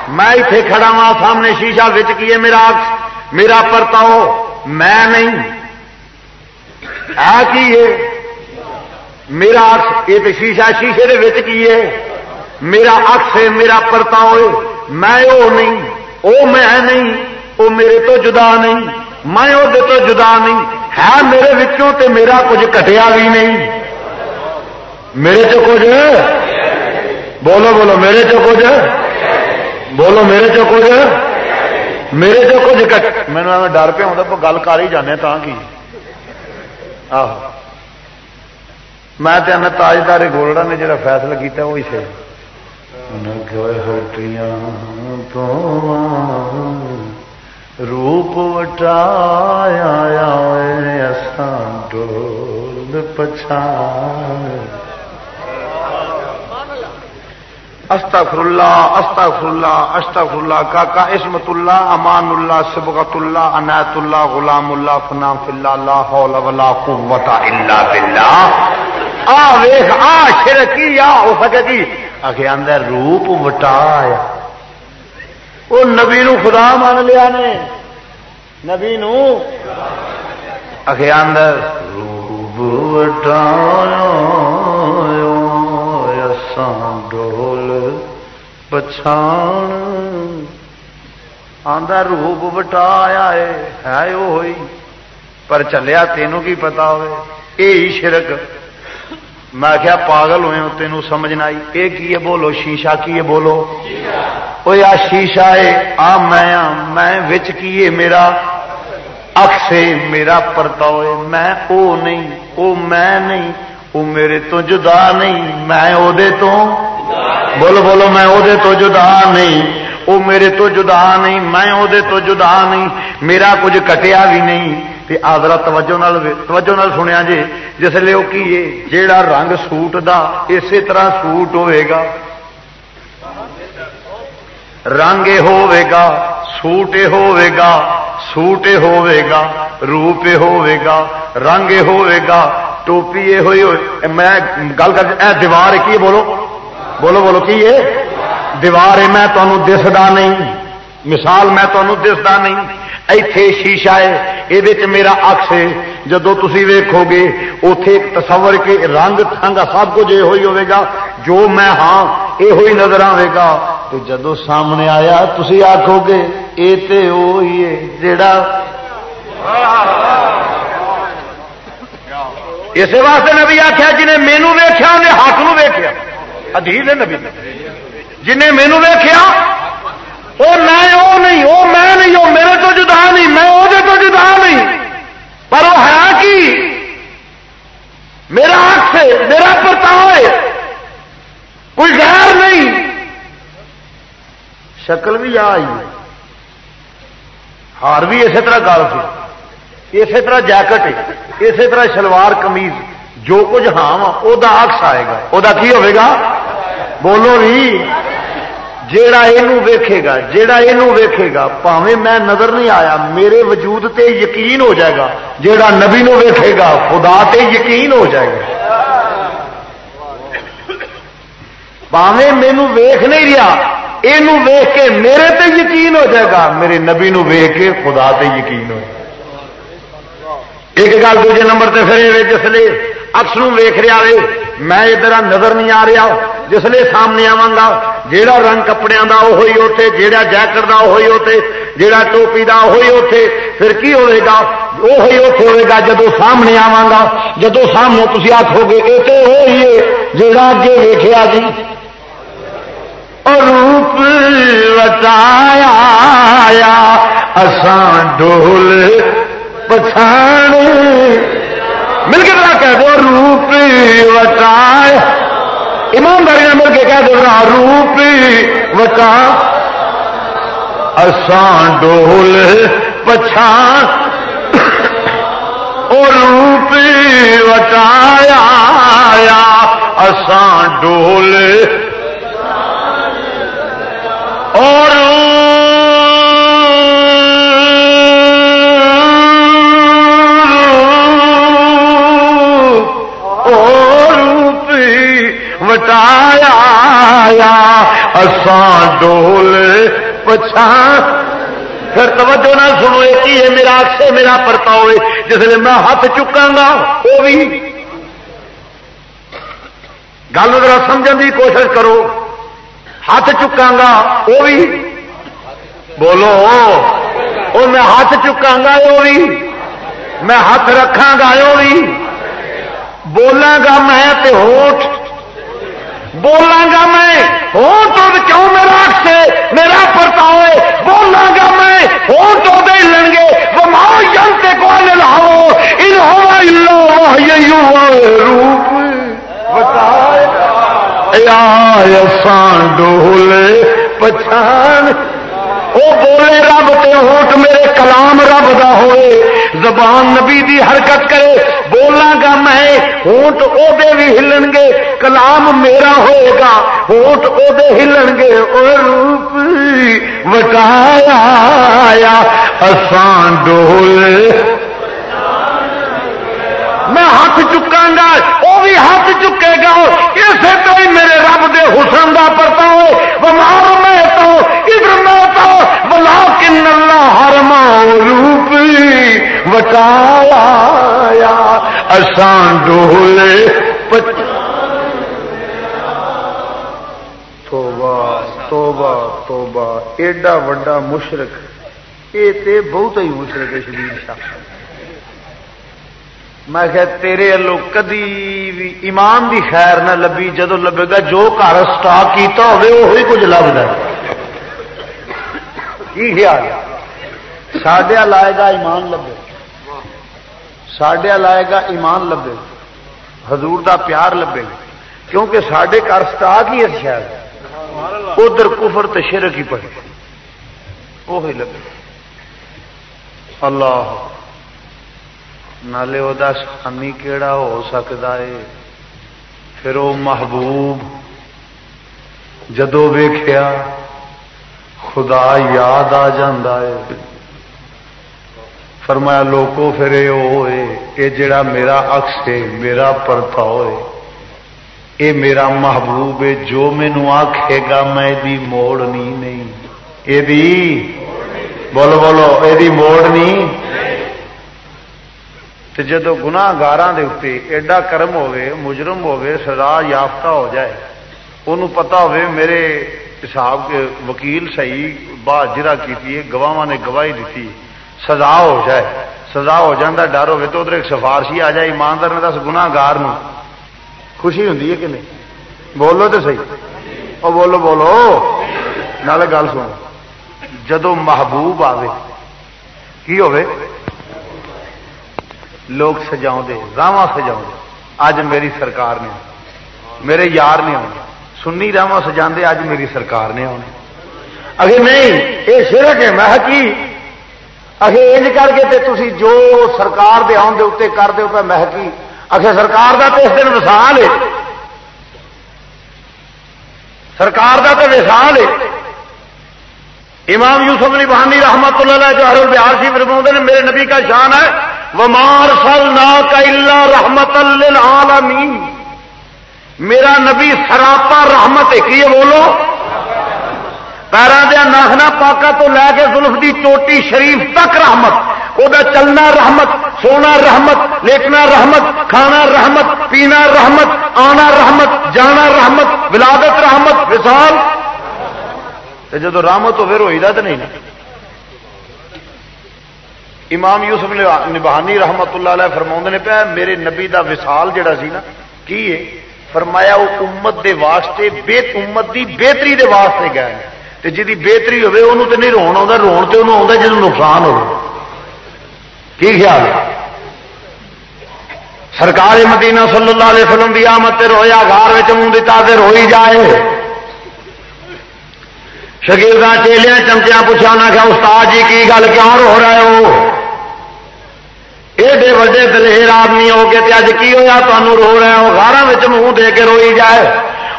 میں اتنے کھڑا وا سامنے شیشہ وچ کی ہے میرا میرا پرتاؤ میں نہیں۔ ہے کی ہے؟ میرا یہ تو شیشہ شیشے دے وچ کی ہے۔ میرا اکس ہے، میرا پرتاؤ میں وہ نہیں۔ وہ میں نہیں وہ میرے تو جدا نہیں، میں وہ تو جدا نہیں، ہے میرے وچوں تے میرا کچھ کٹیا بھی نہیں۔ میرے چ کچھ؟ بولو بولو، میرے چ کچھ؟ بولو، میرے چ کچھ؟ میرے چ کچھ کٹ مینو ڈر پہ ہوتا گل کر ہی جانے تا کی۔ آہو۔ میں تاجدار گولڈا نے جڑا فیصلہ کیا وہی صحیح۔ ہٹیاں تو روپ وٹایا اسان ڈول پچھان استغفر اللہ استغفر اللہ استغفر اللہ کاکا اسمت اللہ امان اللہ سبغت اللہ عنایت اللہ غلام اللہ فنام فی اللہ لا حول ولا قوت الا باللہ آ ویکھ آ شرکی آ ہو سکے گی اگے اندر روپ وٹایا او نبی نو خدا مان لیا نے۔ نبی نو۔ اگے اندر روپ وٹایا ڈول پچھان۔ آدھا روپ بٹایا ہے وہ ہوئی۔ پر چلیا تینوں کی پتا ہوئے یہ شرک۔ میں کیا پاگل ہوئے ہو تینوں سمجھنا آئی. یہ کی ہے بولو، شیشہ کی ہے بولو? وہ یا شیشہ ہے، آ میں آ، میں وچ کی ہے میرا اکھ سے میرا پرتاؤ میں او نہیں، او میں نہیں وہ میرے تو جدا نہیں، میں او دے تو بولو بولو، میں او دے تو جدا نہیں وہ میرے تو جدا نہیں، میں او دے تو جدا نہیں، میرا کچھ کٹیا بھی نہیں تے آدرا توجہ نال توجہ نال سنیا جی جس لیے وہ کی جیڑا رنگ سوٹ دا، اسی طرح سوٹ ہوئے گا۔ رنگ ہوئے گا، سوٹ ہوئے گا، سوٹ ہوئے گا، روپ ہوئے گا، رنگ ہوئے گا، ٹوپی یہ ہوئی میں گل کر اے دیوار کی بولو۔ بولو بولو کی ہے؟ دیوار میں تمہیں دستا نہیں۔ مثال میں تمہیں دستا نہیں، ایتھے شیشہ ہے یہ میرا اکس ہے۔ جدو تھی ویکو گے اتے تصور کے رنگ تھنگ سب کچھ یہ ہوئی ہوگا جو میں ہاں یہ ہوئی نظر آئے گا۔ تو جدو سامنے آیا تھی آخو گے یہ تو وہی ہے جڑا اس واسطے نبی آخیا جنہیں مینو ویخیا انہیں ہاتھ نو ویخیا ادیل ہے نبی۔ جنہیں مینو ویخیا وہ میں وہ نہیں، وہ میں نہیں، وہ میرے تو جدا نہیں، میں وہ تو جدا نہیں۔ پر وہ ہے کی؟ میرا ہاتھ سے، میرا پرتاؤ ہے۔ کوئی غیر نہیں۔ شکل بھی آئی ہے ہار بھی اسی طرح گل سی اسی طرح جیکٹ اسی طرح شلوار کمیز جو کچھ ہاں وہ اکس آئے گا۔ وہ کی ہوگا بولو بھی جیڑا یہ ویکھے گا، جیڑا یہ ویکھے گا پاوے میں نظر نہیں آیا، میرے وجود تے یقین ہو جائے گا، جیڑا نبی نو ویکھے گا، خدا تے یقین ہو جائے گا۔ پاوے مینو ویخ نہیں رہا یہ ویخ کے میرے تے یقین ہو جائے گا، میرے نبی نو ویخ کے خدا تے یقین ہو جائے گا۔ ایک گل دوجے نمبر سے پھر جس لیے اکس ویخ رہا ہے میں ادھر نظر نہیں آ رہا جس لیے سامنے آوا گا جہا رنگ کپڑے کا وہ ہوئی اتے جیکٹ کا ہوئی اتے جہا ٹوپی کا ہوئی اتے پھر کی ہوئے گا؟ وہی اتے ہوئے گا جدو سامنے آوا گا، جدو سامنے تھی آخو گے یہ تو وہی ہے جہاں اگے ویخیا جی۔ روپ بچایا اسان ڈول پچھان مل کے کہہ دو روپ وٹائے ایمانداری مل کے کہہ دینا، روپی روپ وٹا اسان ڈول پچھان اور روپی وٹایا اسان ڈول۔ اور اسان ڈول پچھا پھر توجہ نہ سنو، یہ ہے؟ میرا اکثر میرا پرتاؤ جس لیے میں ہاتھ چکا گا، وہ بھی۔ گل ذرا سمجھنے کی کوشش کرو۔ ہاتھ چکا گا، وہ بھی۔ بولو وہ میں ہاتھ چکا گا، وہ بھی۔ میں ہاتھ رکھا گا، وہ بھی۔ بولاں گا میں ہوٹ بولاں گا میں ہوں تو کیوں میرا سے میرا پرتاؤ بولاں گا میں ہوں تو دے لیں گے وہ ماؤ جنتے کو لاؤ ان روپ۔ بتائے۔ سان ڈولے پچھان۔ وہ بولے رب تے ہوٹ میرے کلام رب دا ہوئے، زبان نبی دی حرکت کرے بولاں گا میں ہونٹ او دے بھی ہلن گے، کلام میرا ہوئے گا ہونٹ او دے ہلن گے اور روپ وٹایا اسان ڈولے میں ہاتھ چکا گا وہ بھی ہاتھ چکے گا، اسے تو ہی میرے رب دے حسن کا پرتا ہو بمار میں تو ادھر میں تو بلا کن اللہ ہر روپ بچایا اسان ڈولے توبہ توبہ توبہ، ایڈا وڈا مشرق یہ تے بہت ہی مشرق ہے شبیر شاہ۔ میں کہ تیرے لو کدی بھی ایمان دی خیر نہ لبی جدو لبے گا جو گھر سٹاک کیتا ہوئے وہی کچھ لبدا کی خیال ساڈیا لائے گا ایمان لبے۔ ساڈیا لائے گا ایمان لبے۔ حضور دا پیار لبے۔ کیونکہ سڈے گھر سٹاک ہی ہے شاید۔ ادھر کفر تو شرک ہی پڑے۔ وہی لبے۔ اللہ۔ نالے وہ سامی کیڑا ہو سکتا ہے۔ پھر وہ محبوب۔ جدو ویخیا خدا یاد آ ہے۔ فرمایا، لوکو پھر یہ ہوئے یہ جڑا میرا اکس ہے، میرا پرتا ہوئے یہ میرا محبوب ہے، جو مینو آخے گا میں دی موڑنی نہیں نہیں۔ یہ بولو بولو یہ موڑ نہیں۔ تو جدو گناگار ایڈا کرم ہوے مجرم ہوے سزا یافتہ ہو جائے انہوں پتا ہوے میرے حساب کے وکیل صحیح بہاجرا کی گواہ نے گواہی دیتی سزا ہو جائے، سزا ہو جاتا ڈر ہوے تو ادھر ایک سفارشی آ جائے، ایماندار نے دس گناگار خوشی ہوں کہ نہیں؟ بولو تو صحیح۔ او بولو بولو۔ نال گل سنو۔ جدو محبوب آئے کی ہوئے لوگ سجاؤ دے راواں سجاؤ دے اج میری سرکار نے، میرے یار نے آنے سنی راواں سجا اج میری سرکار نے آنے۔ اگر نہیں یہ شرک ہے، میں کی اگر انج کر کے تے تسی جو سرکار دے آن دے اتنے کر دو پہ محکی اگر سرکار دا تو اس دن وسال ہے۔ سرکار دا تو وسال ہے۔ امام یوسف علی بہانی رحمت اللہ جو ہر بہار سی فرما نے، میرے نبی کا شان ہے۔ ومار سل نا کا اللہ رحمت للعالمین میرا نبی سراپا رحمت ہے کی بولو۔ پیرا دیا ناخنا پاکا تو لے کے زلف دی چوٹی شریف تک رحمت۔ وہ چلنا رحمت، سونا رحمت، لیٹنا رحمت، کھانا رحمت، پینا رحمت، آنا رحمت، جانا رحمت، ولادت رحمت وسال جب رحمت ہو پھر ہوئی تو نہیں۔ امام یوسف نبہانی رحمت اللہ علیہ فرما نے پیا، میرے نبی دا وصال جڑا سی نا، کی ہے؟ فرمایا وہ امت دے واسطے بے امت دی بہتری دے واسطے گئے تے جی بہتری ہوے انہوں تے نہیں رون آتا رون تے انہوں آتا جن نقصان ہو کی خیال ہے؟ سرکار مدینہ صلی اللہ علیہ وسلم دی آمد تے رویا گھر منہ دتا تے روئی جائے۔ شکیردہ چیلیا چمچیا پوچھا نہ کہ استاد جی کی گل کیوں رو رہے ہو ایڈے وڈے دلیر آدمی ہو کے اج کی ہوا تمہیں رو رہے ہو؟ گارا منہ دے کے روئی جائے۔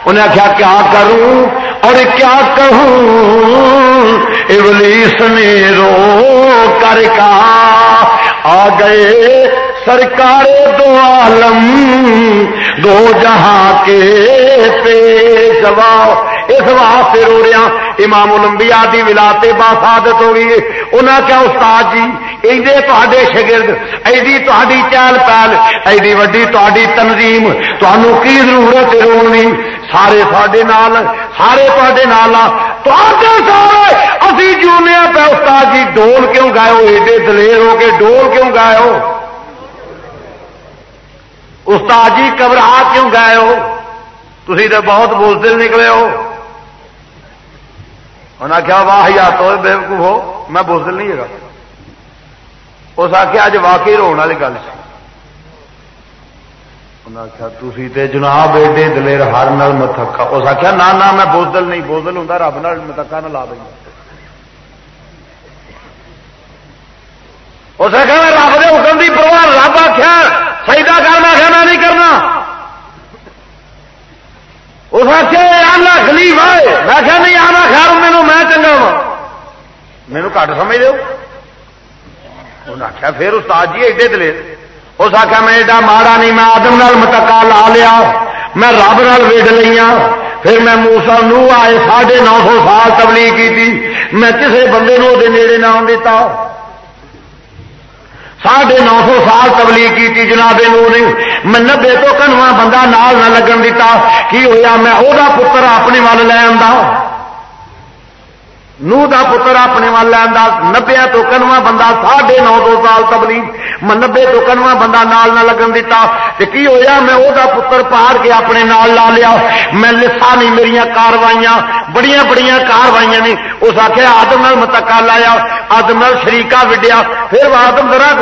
انہیں آخیا کیا کروں؟ اور کیا کہوں؟ ابلیس نے رو کر کا آ گئے سرکار دو عالم، دو جہاں کے پے جواب اس واسطے رو رہا ہاں۔ امام الانبیاء دی ولاتے با سعادت ہو گئی انہاں کیا استاد جی ایڈے تے شگرد ایڈی تاری چال پال ایڈی وڈی تاری تنظیم تمہوں کی ضرورت رونی سارے سڈے نال، سارے تے نال تہاڈے سارے ابھی جونے پہ استاد جی ڈول کیوں گائے ہو؟ ایڈے دلیر ہو کے ڈول کیوں گائے ہو؟ استاد جی گھبرا کیوں گئے ہو؟ تھی تو بہت بوزدل نکلے ہو۔ انہیں آخیا واہ یا تو بے ہو، میں بزدل نہیں ہے اس آخیا اج واقعی رونے والی گل سی آخیا تھی تے جناب ایڈے دلیر ہر نال متکا۔ اس آخیا نہ نہ، میں بوزل نہیں بوزل ہوں رب نال متکا نہ لا دیں اس آخیا میں رب دے حکم کی پرواہ، رب آخیا سیدا کرنا آخیا میں نہیں کرنا۔ اس آخیا آنا خلیف آئے میں آخیا نہیں، آنا خیر مینو میں چنگا وا مینو گھٹ سمجھ دو انہیں آخیا پھر استاد جی ایڈے دلیر اس آخیا میں ایڈا ماڑا نہیں، میں آدم نال متکا لا لیا۔ میں رب نال ویڈ لیا پھر میں موسا نو آئے ساڑھے نو سو سال تبلیغ کی تھی میں کسی بندے نو دے نیڑے نہ آن دیتا۔ ساڑھے نو سو سال تبلیغ کی تھی جناب نور نے۔ میں نبے تو کنواں بندہ نال نہ لگن دیتا، کی ہویا میں وہ پتر اپنے وال لے آ نو دا پتر اپنے وال لینا نبیا تو کنواں بندہ ساڑھے نو دو سال تبلی میں نبے تو کنواں بندہ نال نہ لگن دیتا۔ تے کی ہویا؟ میں وہ پتر پار کے اپنے نال لا لیا۔ میں لسا نہیں میری کاروائیاں بڑی بڑی کاروائیاں نے۔ اس آخیا آدم نال متکا لایا آدم نال شریقا وڈیا۔ پھر آدم ذرا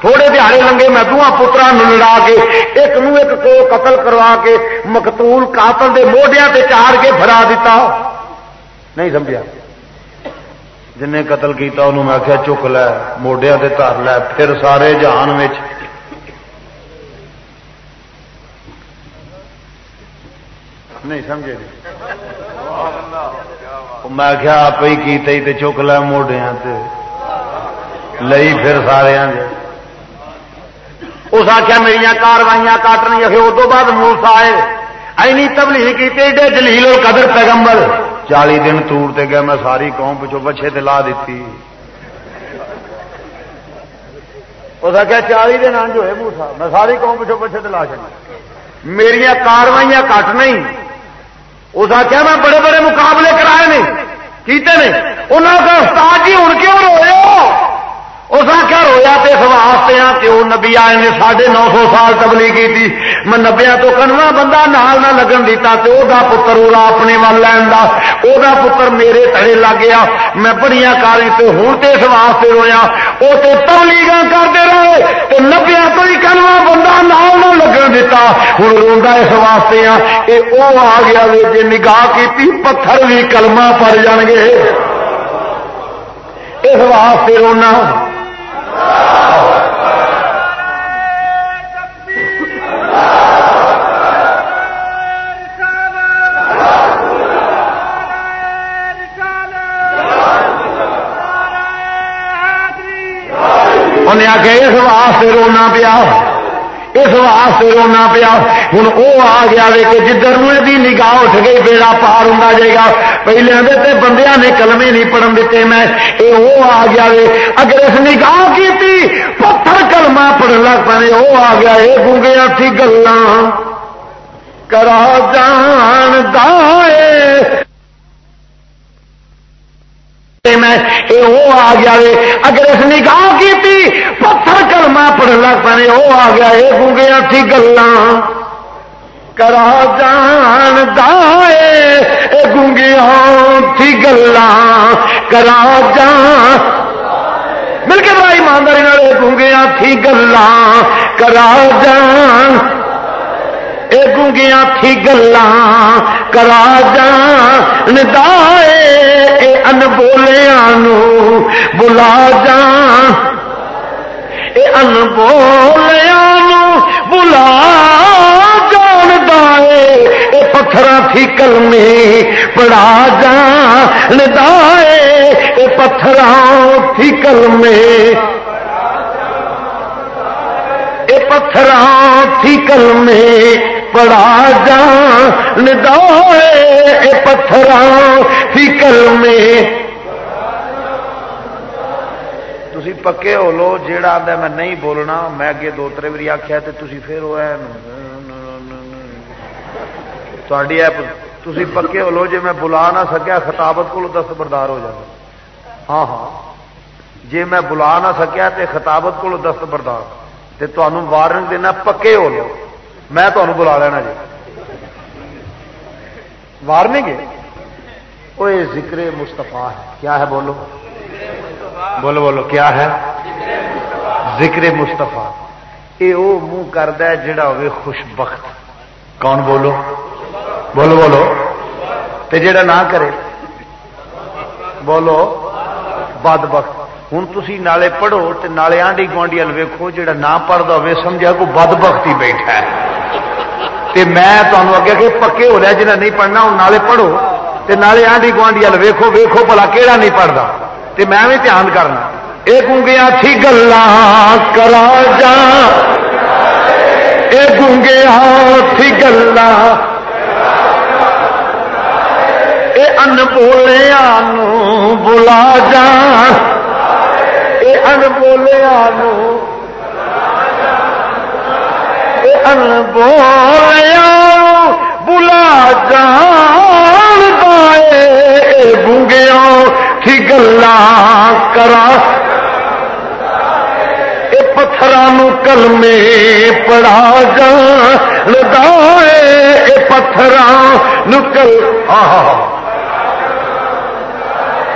تھوڑے دیہڑے لنگے، میں دونوں پترا لڑا کے، ایک نو ایک کو قتل کروا کے، مقتول قاتل دے موڈیا تے چار کے فرا دیتا۔ نہیں سمجھا جن قتل کیا انہوں میں آخیا چک لے موڈیا تر لے، پھر سارے جہان میں نہیں سمجھے جی؟ میں آخیا آپ ہی کی چک لے موڈیا لئی پھر سارے اس آخیا میری کاروائیاں کاٹنی ادو بعد موس آئے۔ اینی تبلیغ کی جلیل قدر پیغمبر۔ چالی دن تور تے گیا، میں ساری قوم پچھو بچے تے لا دیتی۔ اس کیا چالی دن انج ہوئے موسا، میں ساری قوم پچھو بچے تے لا چکی میری کاروائیاں کٹ نہیں۔ اس کیا میں بڑے بڑے مقابلے کرائے نے، کیتے نے؟ انہوں کا استاد جی ہوں کیوں روئے اس آخیا رویا تو اس واسطے ہاں کہ وہ نبی آئے نے ساڑھے نو سو سال تبلی کی تھی میں نبیا تو کنواں بندہ نال نہ لگن دیتا تو وہ پتر وہ اپنے وال لین کا وہ پتر میرے تڑے لگ گیا۔ میں بڑی کاری تو ہوں تو اس واسطے رویا۔ وہ تو تبلیغ کرتے رہے تو نبیا تو ہی کنواں بندہ نال نہ لگن دیتا۔ ہوں روا اس واسطے ہاں یہ وہ آ گیا جی نگاہ کی پتھر بھی کلمہ پڑ جان گے۔ اس واسطے رونا۔ انہیں آخیا اس واسطے رونا پیا۔ اس واسطے رونا پیا۔ ہوں وہ آ گیا وے کہ جدھر دی نگاہ اٹھ گئی، بیڑا پار ہوں جائے گا۔ پہلے آدھے بندیا نے کلمے نہیں پڑھن دیتے۔ میں یہ وہ آ گیا وے اگر اس نگاہ کی پتھر کلمہ پڑھن لگ پے وہ آ گیا یہ گونگیا تھی گلا کرا جان دے میں وہ آ گیا وے اگر اس نگاہ کی پتھر کلمہ پڑھن لگ پے وہ آ گیا یہ گونگیا تھی گلا کرا جان دے گونگیا تھی گلا کرا جان مل کے بھائی مانداری گونگیا تھی گلا کرا جان اے گونگیا تھی گلا کرا جان دے ان بولیا بلا جان اے ان بولیا بلا جان دے پتھر تھی کلمے پڑا جان دے پتھر تھی کلمے پتھر تھی کلمے پڑا جان دے پتھر تھی کلمے۔ تھی پکے ہو لو، جیڑا آدھا میں نہیں بولنا، میں اگے دو تر بری آخیا تو تھی پھر وہ تھی پکے ہو لو جی میں بلا نہ سکیا، خطابت کو دست بردار ہو جائے ہاں ہاں۔ جی میں بلا نہ سکیا تو خطابت کو دست بردار۔ تو تمہوں وارننگ دینا پکے ہو لو۔ میں تمہیں بلا لینا جی۔ وارننگ وہ ذکر مستفا ہے۔ کیا ہے؟ بولو۔ بولو بولو، کیا ہے؟ ذکر مستفا یہ وہ منہ کرد جڑا ہوے خوش بخت کون بولو؟ بولو بولو۔ تے جڑا نہ کرے۔ بولو۔ بد بخت ہوں تھی نالے پڑھو تے نالے آنڈی گوانڈی ویکو جا نہ پڑھتا ہوے سمجھا کو بد بختی بیٹھا ہے۔ تے میں تمہیں اگے کہ پکے ہو رہا جنہیں نہیں پڑھنا ہوں نالے پڑھو تے نالے آنڈی گوانڈی وال ویکو ویکو بلا کہڑا نہیں پڑھتا تے میں بھی دھیان کرنا یہ گونگیا تھی گلا کرا جا یہ گونگیا تھی گلا یہ ان بولیا بلا جا ان بولیا ان بولیا بلا جان پائے گونگیا تھی گلا کرا پتھر کلمے پڑا جان دے پتھر نکل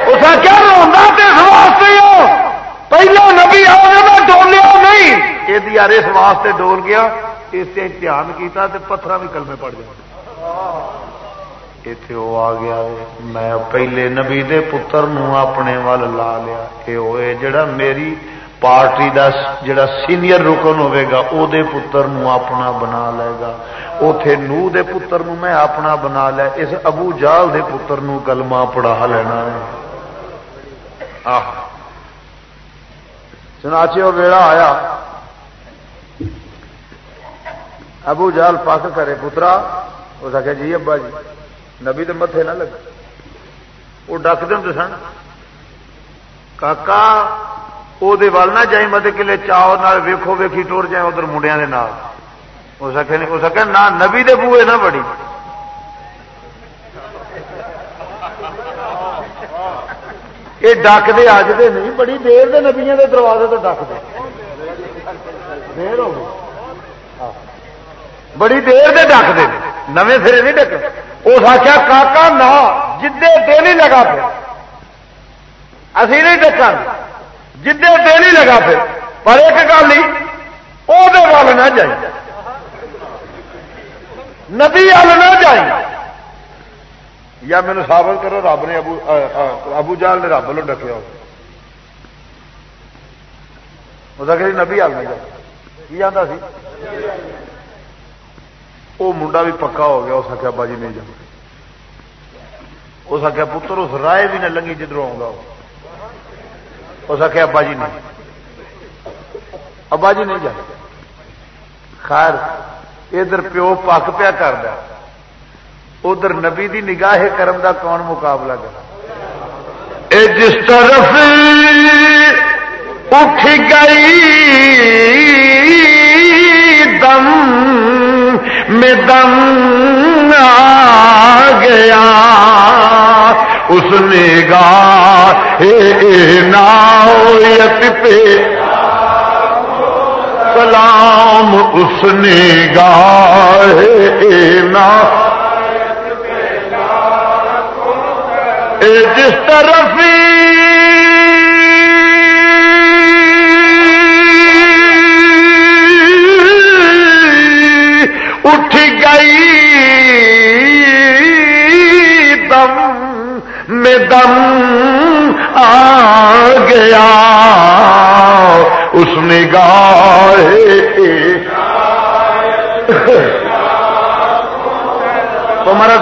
اس کیا روڈا تے واسطے پہلو نبی آ ڈولیا نہیں یہ یار اس واسطے ڈول گیا اس سے دھیان کیتا تے پتھر بھی کلمے پڑ گئے۔ اتے وہ آ گیا میں پہلے نبی دے پتر نو اپنے وال لا لیا۔ یہ ہوئے جڑا میری پارٹی دا جڑا سینئر رکن ہوے گا، او دے پتر نو اپنا بنا لے گا۔ اوتھے نو دے پتر نو میں اپنا بنا لیا اس ابو جال دے پتر نو کلمہ پڑھا لینا ہے۔ آہ۔ چنانچہ وہ ویڑا آیا۔ ابو جال پک کرے پترا، اس آخیا جی ابا جی نبی تو متے نہ لگ وہ ڈک دیں سن کا وہ نہ جائی مت کلے چاؤ ویکو ویکھی ٹور جائے ادھر منڈیا کے نال۔ اس آخیا نہ نبی دے بوئے نہ بڑی۔ یہ ڈک دے اج دے نہیں، بڑی دیر دے نبیا دے دروازے تو ڈک دے۔ دیر ہو ہاں۔ بڑی دیر دے ڈک دے نویں سرے نہیں ڈک اس آخیا کاکا نہ جدے دل ہی لگا پھر اسی نہیں ڈکا جدے دل ہی لگا پھر پر ایک گل ہی وہ نہ جائیں نبی وال نہ جائیں یا مینو ثابت کرو رب نے ابو ابو جال نے رب لو ڈکیا کہ نبی آل نہیں کی آتا سی وہ منڈا بھی پکا ہو گیا اس آخیا ابا جی نہیں جانا اس آخیا پتر اس رائے بھی نہ لنگی جدھر آؤں گا اس آخیا ابا جی نہیں ابا جی نہیں جانا خیر ادھر پیو پک پیا کر دیا ادھر نبی دی نگاہ کرم دا کون مقابلہ کر جس طرف اٹھ گئی میں دم آ گیا۔ اس نے گا نایت پہ سلام، اس نے گا نا جس طرف دم آ گیا۔ اس نے گائے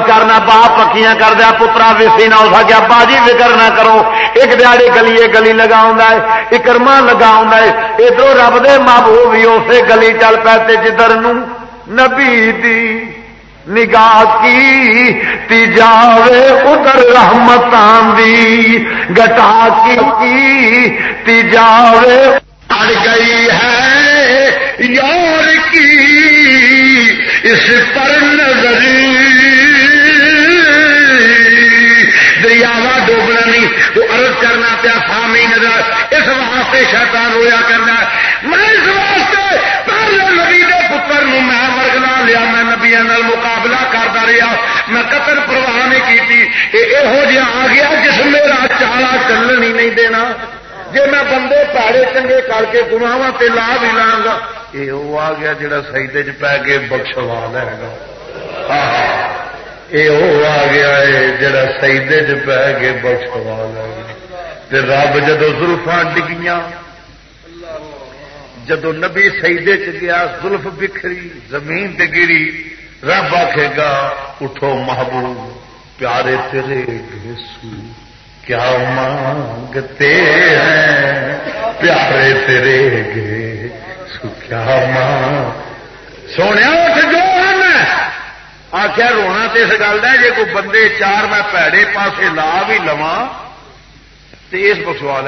کرنا، باپ پکیاں کر دیا، پترا ویسی نہ ہو سکیا۔ باجی فکر نہ کرو، ایک دیہڑی گلی گلی لگا اکرما لگا ادھر رب دے محبوب بھی اسے گلی چل پے جدھر نبی دی نگاہ کی تی جاوے ادھر رحمت دی گٹا کی تی جاوے۔ اڑ گئی ہے یار کی، اس پر نظر۔ دریاوا ڈوبنا نہیں، تو عرض کرنا پیا سامی نظر۔ اس واسطے شیطان رویا کرنا میں اس واسطے پہلے نبی دے پتر نو میں ورگنا لیا میں نبیا مقابلہ کرتا رہا میں قتل پرواہ نہیں کی یہو آ گیا جس میرا چالا چلن ہی نہیں دینا۔ جی میں بندے پیڑے چنگے کر کے گناواں تے لا بھی لاں گا یہ وہ آ گیا جڑا سجدے چ پی کے بخشوا لے گا یہ وہ آ گیا ہے جڑا چ پی کے بخشوا لے گا رب جدو زلفا ڈگیاں جدو نبی سجدے چ گیا، زلف بکھری، زمین تے گری رب آخے گا، اٹھو محبوب، پیارے تیرے گھسو کیا مانگتے ہیں؟ پیارے تیرے گے کیا مانگ؟ سونے جو آخیا رونا تو اس گل کا جی کوئی بندے چار میں پیڑے پاسے لا بھی لوا تو اس کو سوال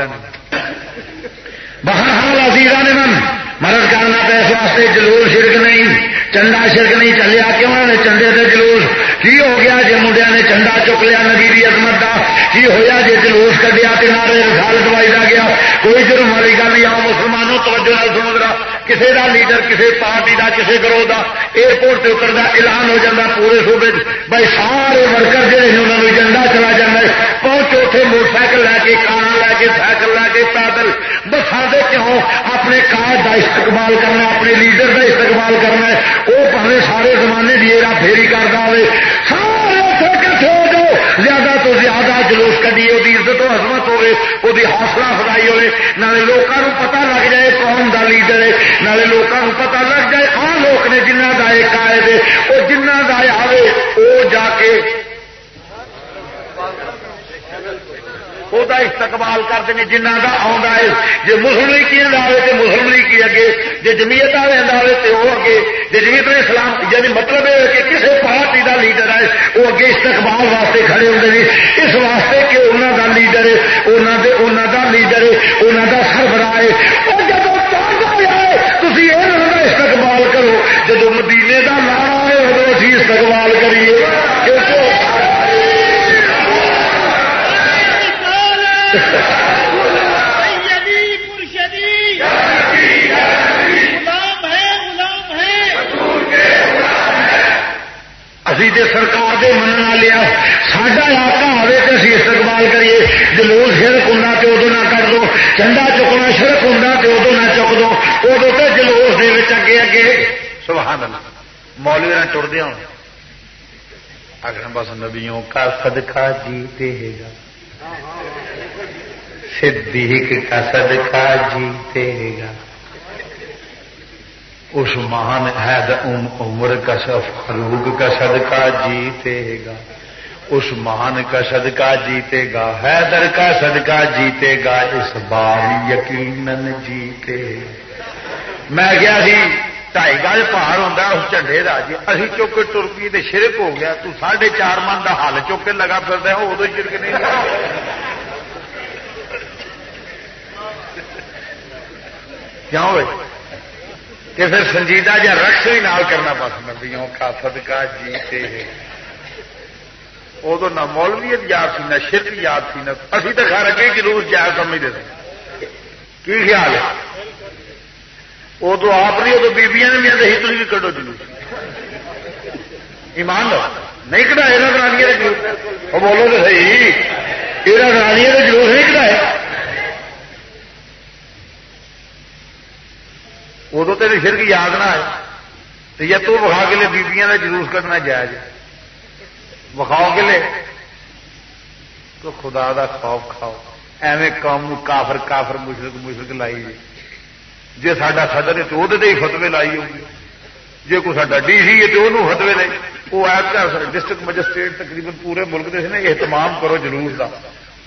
بہرحال عزیزان من مرد کرنا پہ اس واسطے جلول شرک نہیں۔ چنڈا شرک نہیں چلیا، کیوں نے چنڈے سے جلوس؟ کی ہو گیا جی منڈیا نے چنڈا چک لیا نبی عظمت کا کی ہوا جی جلوس کٹیا نارے رسال دوائی دا گیا؟ کوئی جرم والی گل نہیں آؤ مسلمانوں توجہ سن رہا کسی کا لیڈر کسی پارٹی کا کسی گروہ کا ایئرپورٹ سے اترتا اعلان ہو جاتا پورے صوبے بھائی سارے ورکر جہے ہیں انہوں نے جنڈا چلا جاتا ہے۔ پہنچ اتنے موٹر سائیکل لے کے کانا لے کے، سائیکل لے کے، پیدل۔ بسان کیوں؟ اپنے کارڈ کا استقبال کرنا، اپنے لیڈر کا استقبال کرنا وہ پہلے سارے زمانے کی ایرا پھیری کرتا ہوئے سارے کٹھے ہو جاؤ زیادہ تو زیادہ جلوس کدی وہ عزت و حسمت ہوے وہ حوصلہ افزائی ہوے نالے لوگوں پتا لگ جائے قوم کا لیڈر ہے نالے لوگوں پتا لگ جائے آ لوگ نے جنہ کا ایک وہ جنہ کا آئے وہ جا کے وہ استقبال کرتے ہیں جنہ کا آتا ہے جی مسلم لیگ آئے تو مسلم لیگ کی اگے جی جمیت والے آئے تو وہ اگے جی جمیت اسلام یعنی مطلب ہے کہ کسی پارٹی کا لیڈر ہے وہ اگے استقبال واسطے کھڑے ہوتے ہیں اس واسطے کہ انہوں کا لیڈر ہے انہوں کا لیڈر ہے انہوں کا سربراہ ہے اور جب تھی یہ استقبال کرو جب مدینے کا نام ہے ادو اسی استقبال کریے ابھی جی سرکار کے من لیا ساڈا علاقہ آئے تو اسی استقبال کریے۔ جلوس شرک ہوں تو ادو نہ کر دو، چنڈا چکنا شرک ہوں تو ادو نہ چک دو۔ ادو تو جلوس کے اگے اگے سبحان اللہ مولوی نہ ٹردیا ہوں۔ اگر بس نبیوں کا صدقہ جیتے گا صدیق کا صدقہ جیتے گا۔ اس مہان حید عمر کا فاروق کا صدقہ جیتے گا۔ اس مہان کا صدقہ جیتے گا، حیدر کا صدقہ جیتے گا۔ اس بار یقیناً جیتے میں گیا سی؟ ڈائی گز پہاڑ ہوتا اس کا جی اسی چوکے تر پی شرک ہو گیا تو ساڑھے چار من کا حل چوکے لگا پھر ادو شرک نہیں کیوں ہوئے کہ پھر سنجیدہ جا رقص ہی نال کرنا پس نبیوں کا صدقہ جیتے ہیں ادو نہ مولویت یاد سی نہ شرک یاد سی نہ اسی تو خیر اگے جلوس جائز سمجھتے تھے کی خیال ہے ادو آپ نہیں ادو بیبیاں نے بھی آدھے تھی بھی کڈو جلوس ایمان لو نہیں کٹایا یہاں کرانی جلوس وہ بولو تو صحیح یہاں کرانی جلوس نہیں کٹایا ادو تیرے شرک یاد نہ آئے تو یا تو بخا کے لیے بیبیاں کا جلوس کرنا جائز بخاؤ کے لیے تو خدا دا خوف کھاؤ ایویں قوم کافر کافر مشرق مشرق لائی جی جی سا سدر ہے تو وہ فتوے لائی ہوگی جی کوئی سا ڈی سی ہے تو وہ فتوے لے۔ وہ ایپ کا ڈسٹرکٹ مجسٹریٹ تقریباً پورے ملک کے نے اہتمام کرو جلوس کا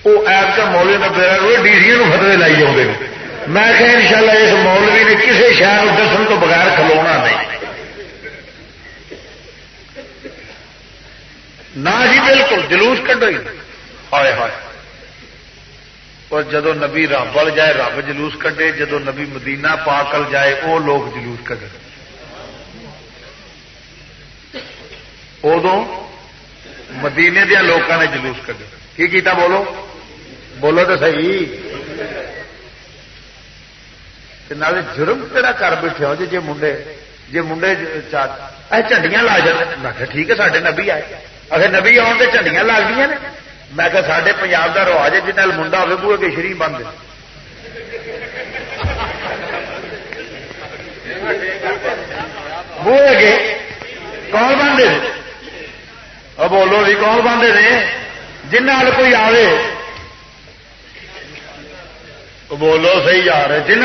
وہ ایپ کا مولے نبے ڈی سی فتوے لائی آتے ہیں میں کہ ان شاء اللہ اس مولوی نے کسی شہر دسن تو بغیر کھلونا نہیں۔ نہ جی بالکل جلوس کڈو ہائے ہائے۔ اور جدو نبی رب جائے، رب جلوس کڈے، جدو نبی مدینہ پاکل جائے وہ لوگ جلوس کڈے ادو مدینے دیا لوگوں نے جلوس کڈے کی کیتا بولو؟ بولو تو صحیح۔ جرم کہڑا کر بیٹھے ہو جی منڈے جی منڈے چنڈیاں لا جائے ٹھیک ہے سارے نبی آئے۔ اگر نبی آن تو جھنڈیاں لگتی نے۔ میں کہ سارے پنجاب کا رواج ہے جن منڈا ہوئے بوے کے شریف بند بوئے گے کون بنتے بولو بھی کون بنتے نے جنہ کوئی آئے بولو صحیح جا رہے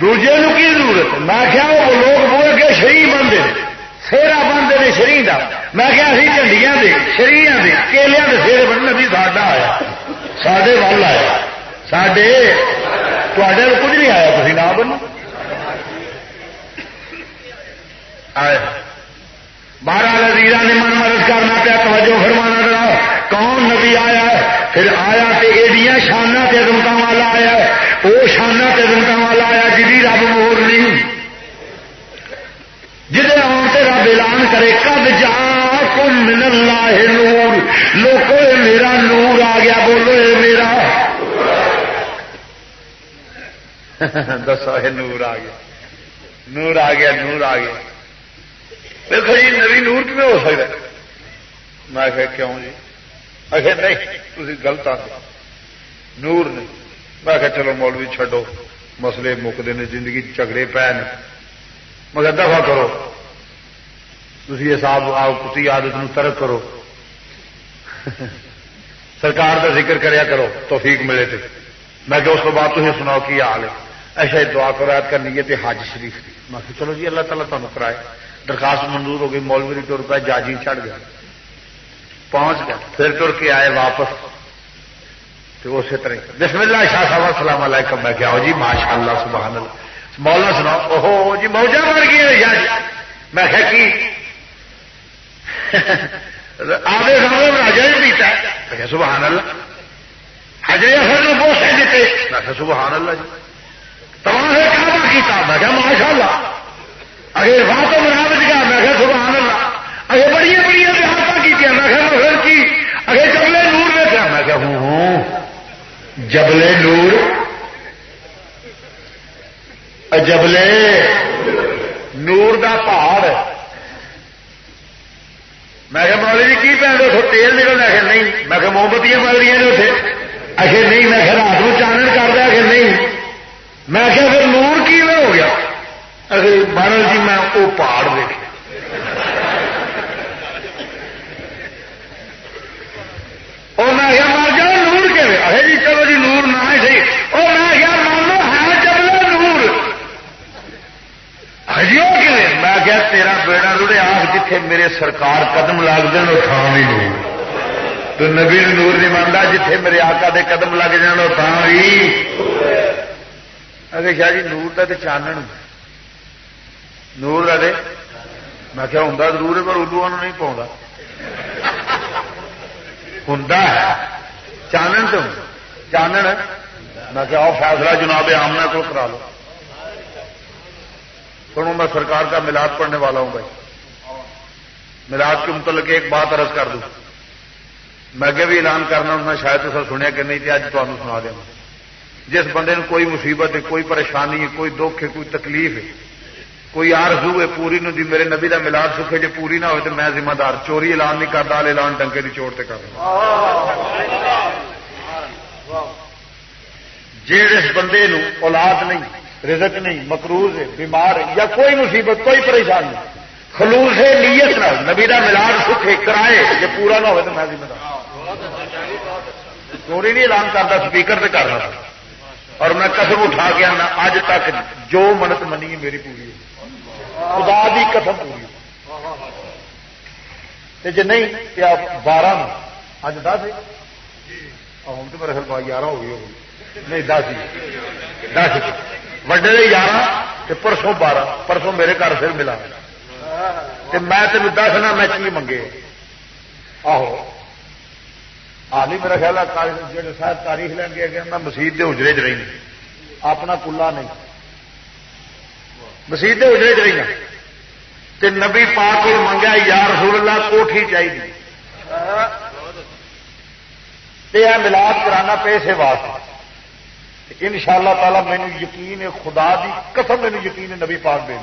دوجے کی ضرورت میں کیا وہ لوگ بوئے کے شری بنتے سیرا بنتے ہیں شری کا میں کیا سی جنڈیاں دے شری دے کیلیا کے سیرے بننے بھی ساڈا آیا۔ سڈے ول آیا۔ سڈے تے کچھ نہیں آیا تھی نہ بنو۔ بارہ نظیر نے من مرض کرنا پیا، توجہ فرمانا رہا کون نبی آیا؟ پھر آیا تو یہ شانہ تدمت والا آیا۔ وہ شانہ تدمت والا آیا جی رب مور نہیں۔ اعلان کرے کب جا کم من اللہ نور. لوکو میرا نور آ گیا. بولو میرا. دسو نور آ گیا. نور آ گیا، نور آ گیا. دیکھو جی نبی نور کیون ہو سکتا میں کہ کیوں جی؟ آخر نہیں تھی گلط آ نور نہیں. میں کہ چلو مولوی، چھڈو. مسلے مکتے ہیں زندگی جھگڑے پے نے. مگر دفاع کرو. تھی حساب آؤ کسی آدت نو ترک کرو سرکار کا ذکر کریا کرو توفیق ملے تھے میں کہ اس کو بعد تھی سناؤ کی حال ہے ایسا ہی دعا کرو یاد کرنی ہے تو حج شریف کی میں چلو جی اللہ تعالیٰ تمہیں کرائے درخواست منظور ہو گئی مولوی ٹر پہ جاجی چڑھ گیا پہنچ گیا پھر تر کے آئے واپس تو اسی طرح بسم اللہ شاہ صاحب السلام علیکم میں کیا ہو جی ماشاء اللہ سبحان اللہ مولا سنا اوہو جی موجہ مر گیا یار میں کہ آدھے سامنے راجا بھی پیتا ہے۔ سبحان اللہ۔ ہجے اصل میں بہت سے دیتے۔ میں سبحان اللہ جی۔ تمام سے کہاں کیا میں کیا ماشاء اللہ اگر واہ تو مراد گیا میں کہ سبحان اللہ۔ اگر بڑی بڑی دیہات کی میں کہ مغل کی؟ اگر جبلے نور دیکھا میں کہ ہوں ہوں۔ جبلے نور۔ جبلے نور دا پہاڑ ہے۔ میں کہ مولی جی کی پہن دو تیل نکلنا آخر نہیں. میں کہ موم بتیاں پڑ رہی ہیں اتنے آخر نہیں. میں کہ رات کو چانن کر دیا آخر نہیں. میں کہ پھر نور کی ہو گیا? اگر مہاراج جی میں وہ پہاڑ دیکھے۔ اور میں کیا مر جاؤ جی, نور کے ارے جی چلو جی نور نہ ہی صحیح۔ اور میں کیا مان لو ہے چلو نور ہجی وہ میں کیا تیرا بیڑا روڑے آخ جتھے میرے سرکار قدم لگ دین وہ تھان ہی نہیں۔ تو نبی نور نہیں مانتا جتھے میرے آقا دے قدم لگ جان، وہ تھان ہی اگر شاہ جی نور کا تو چانن۔ نور دے۔ میں کیا ہوں ضرور ہے، پر اردو نہیں پاؤں ہوں چانن تو چانن میں کیا فیصلہ جناب آمنا کو کرا لو۔ سنو، میں سرکار کا ملاد پڑھنے والا ہوں بھائی۔ ملاد کے متعلق ایک بات عرض کر دوں۔ میں اگے بھی اعلان کرنا میں شاید تو سر سنیا کہ نہیں تھی اج تمہیں سنا دیا جس بندے کوئی مصیبت ہے، کوئی پریشانی ہے، کوئی دکھ ہے، کوئی تکلیف ہے، کوئی آرزو ہے پوری نو جی میرے نبی کا ملاد سکھے جی پوری نہ ہوئے تو میں ذمہ دار چوری اعلان نہیں کرتا اعلان ڈنکے کی چوٹ سے کر جس بندے نو اولاد نہیں رزق نہیں، مقروض ہے، بیمار ہے، یا کوئی مصیبت، کوئی پریشانی۔ خلوص ہے، نیت نہ نبی کا ملاد سکھے کرائے جی پورا نہ ہوئے تو میں ذمہ دار چوری نہیں اعلان کرتا، سپیکر سے کر رہا۔ اور میں قسم اٹھا کے آنا اج تک جو منت منی ہے، میری پوری ہے۔ خدا دی قسم پوری جی نہیں کیا بارہ اج دس ہوں تو میرے خیال گیارہ ہو گئی ہوگی نہیں، دس دس وڈے گیارہ پرسوں بارہ پرسوں میرے گھر پھر ملا میں تین دس نہ میں کی منگے آہو آدھی میرا خیال ہے شاید تاریخ لین گیا میں مسیح کے اجرے چ رہی اپنا کلا نہیں مسیح اجرے چ رہی تے نبی پاک کو منگا یا رسول اللہ کوٹھی چاہیے ملاد کرانا پیسے واسطے ان شاء اللہ تعالی مینو یقین ہے خدا دی قسم مینو یقین ہے نبی پاک دے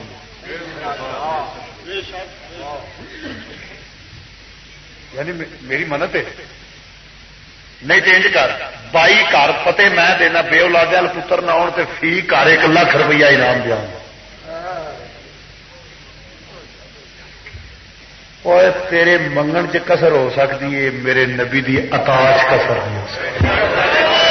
یعنی میری منت ہے۔ نہیں چینج کر۔ بائی گھر فتح میں دینا، بے اولاد پتر نہ آن فی گھر ایک لاکھ روپیہ انعام دیا۔ اور تیرے منگن چ کسر ہو سکتی ہے، میرے نبی دی اتاش کسر نہیں ہو سکتی۔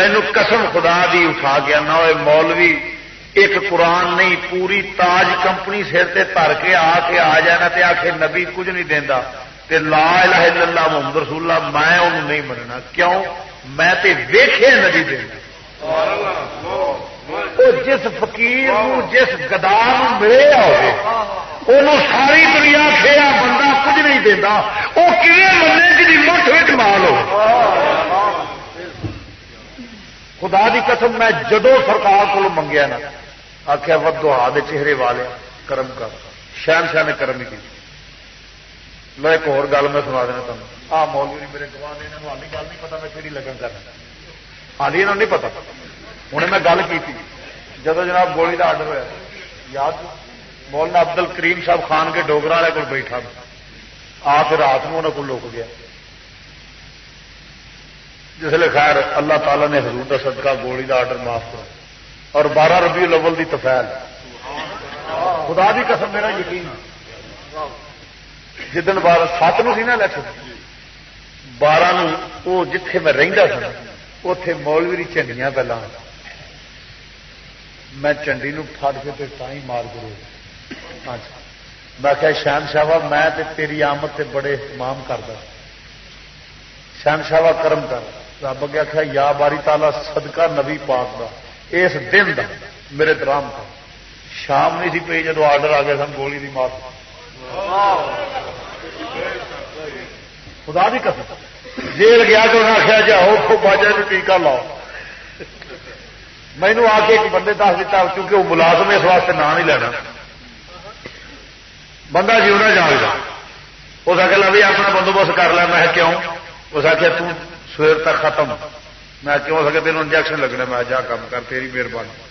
مینو قسم خدا دی اٹھا گیا نہ ہوئے مولوی، ایک قرآن نہیں، پوری تاج کمپنی سر تے تر کے آ کے آ جانا تے آ کے نبی کچھ نہیں دینا تے لا الہ الا اللہ محمد رسول اللہ، میں انہوں نہیں مننا۔ کیوں؟ میں تے ویخے نبی دینا جس فقیر جس گدار ملے ہو ساری دنیا کھیا بندہ کچھ نہیں دینا وہ کھے منے جی مٹھ مال ہو؟ خدا دی قسم میں جدو سرکار کو منگیا نا آخیا ودو ہا چہرے والے، کرم کر۔ شہن شاہ نے کرم ہی کی میں ایک اور گل میں سنا دینا تمہیں۔ آ مولوی جی میرے گواہ نے ہالی گل نہیں پتا میں کہڑی لگن کرنا ہالی یہ نہیں پتا۔ ہوں میں گل کی تھی جب جناب گولی کا آڈر ہوا یاد مولانا عبد ال کریم صاحب خان کے ڈوگر والے کو بیٹھا آ پھر رات میں انہوں کو لوک گیا۔ جسے خیر اللہ تعالی نے حضور کا صدقہ گولی کا آرڈر معاف کر اور بارہ ربی الاول دی تفیل۔ خدا دی قسم، میرا یقین جدن بارہ سات نو سی نا الیکشن بارہ وہ جتھے میں رہتا سا اتے مولوی چنڈیاں پہلا میں چنڈی نو پھڑ کے تا ہی مار کرو ہاں جی۔ میں کہ شان شاہ، میں تیری آمد سے بڑے اہتمام کرتا شان شاہ، کرم کر۔ رب اگے آخیا یا باری تالا صدقہ نبی پاک دا۔ اس دن دا، میرے درام کا شام نہیں سی پی جدو آرڈر آ گیا سن، گولی دی مار۔ خدا بھی قسم۔ جیل گیا تو انہیں آخیا جاؤ تو باجا ٹیکا لاؤ۔ مینو آ کے ایک بندے دس دیتا کیونکہ وہ ملازم اس واسطے نہ نہیں لینا۔ بندہ جیونا جاگ اس آخر بھی اپنا بندوبست کر لیا میں کیوں؟ اس آخیا سویر تک ختم۔ میں کیوں سکے تین انجیکشن لگنا میں جا کام کر، تیری مہربانی۔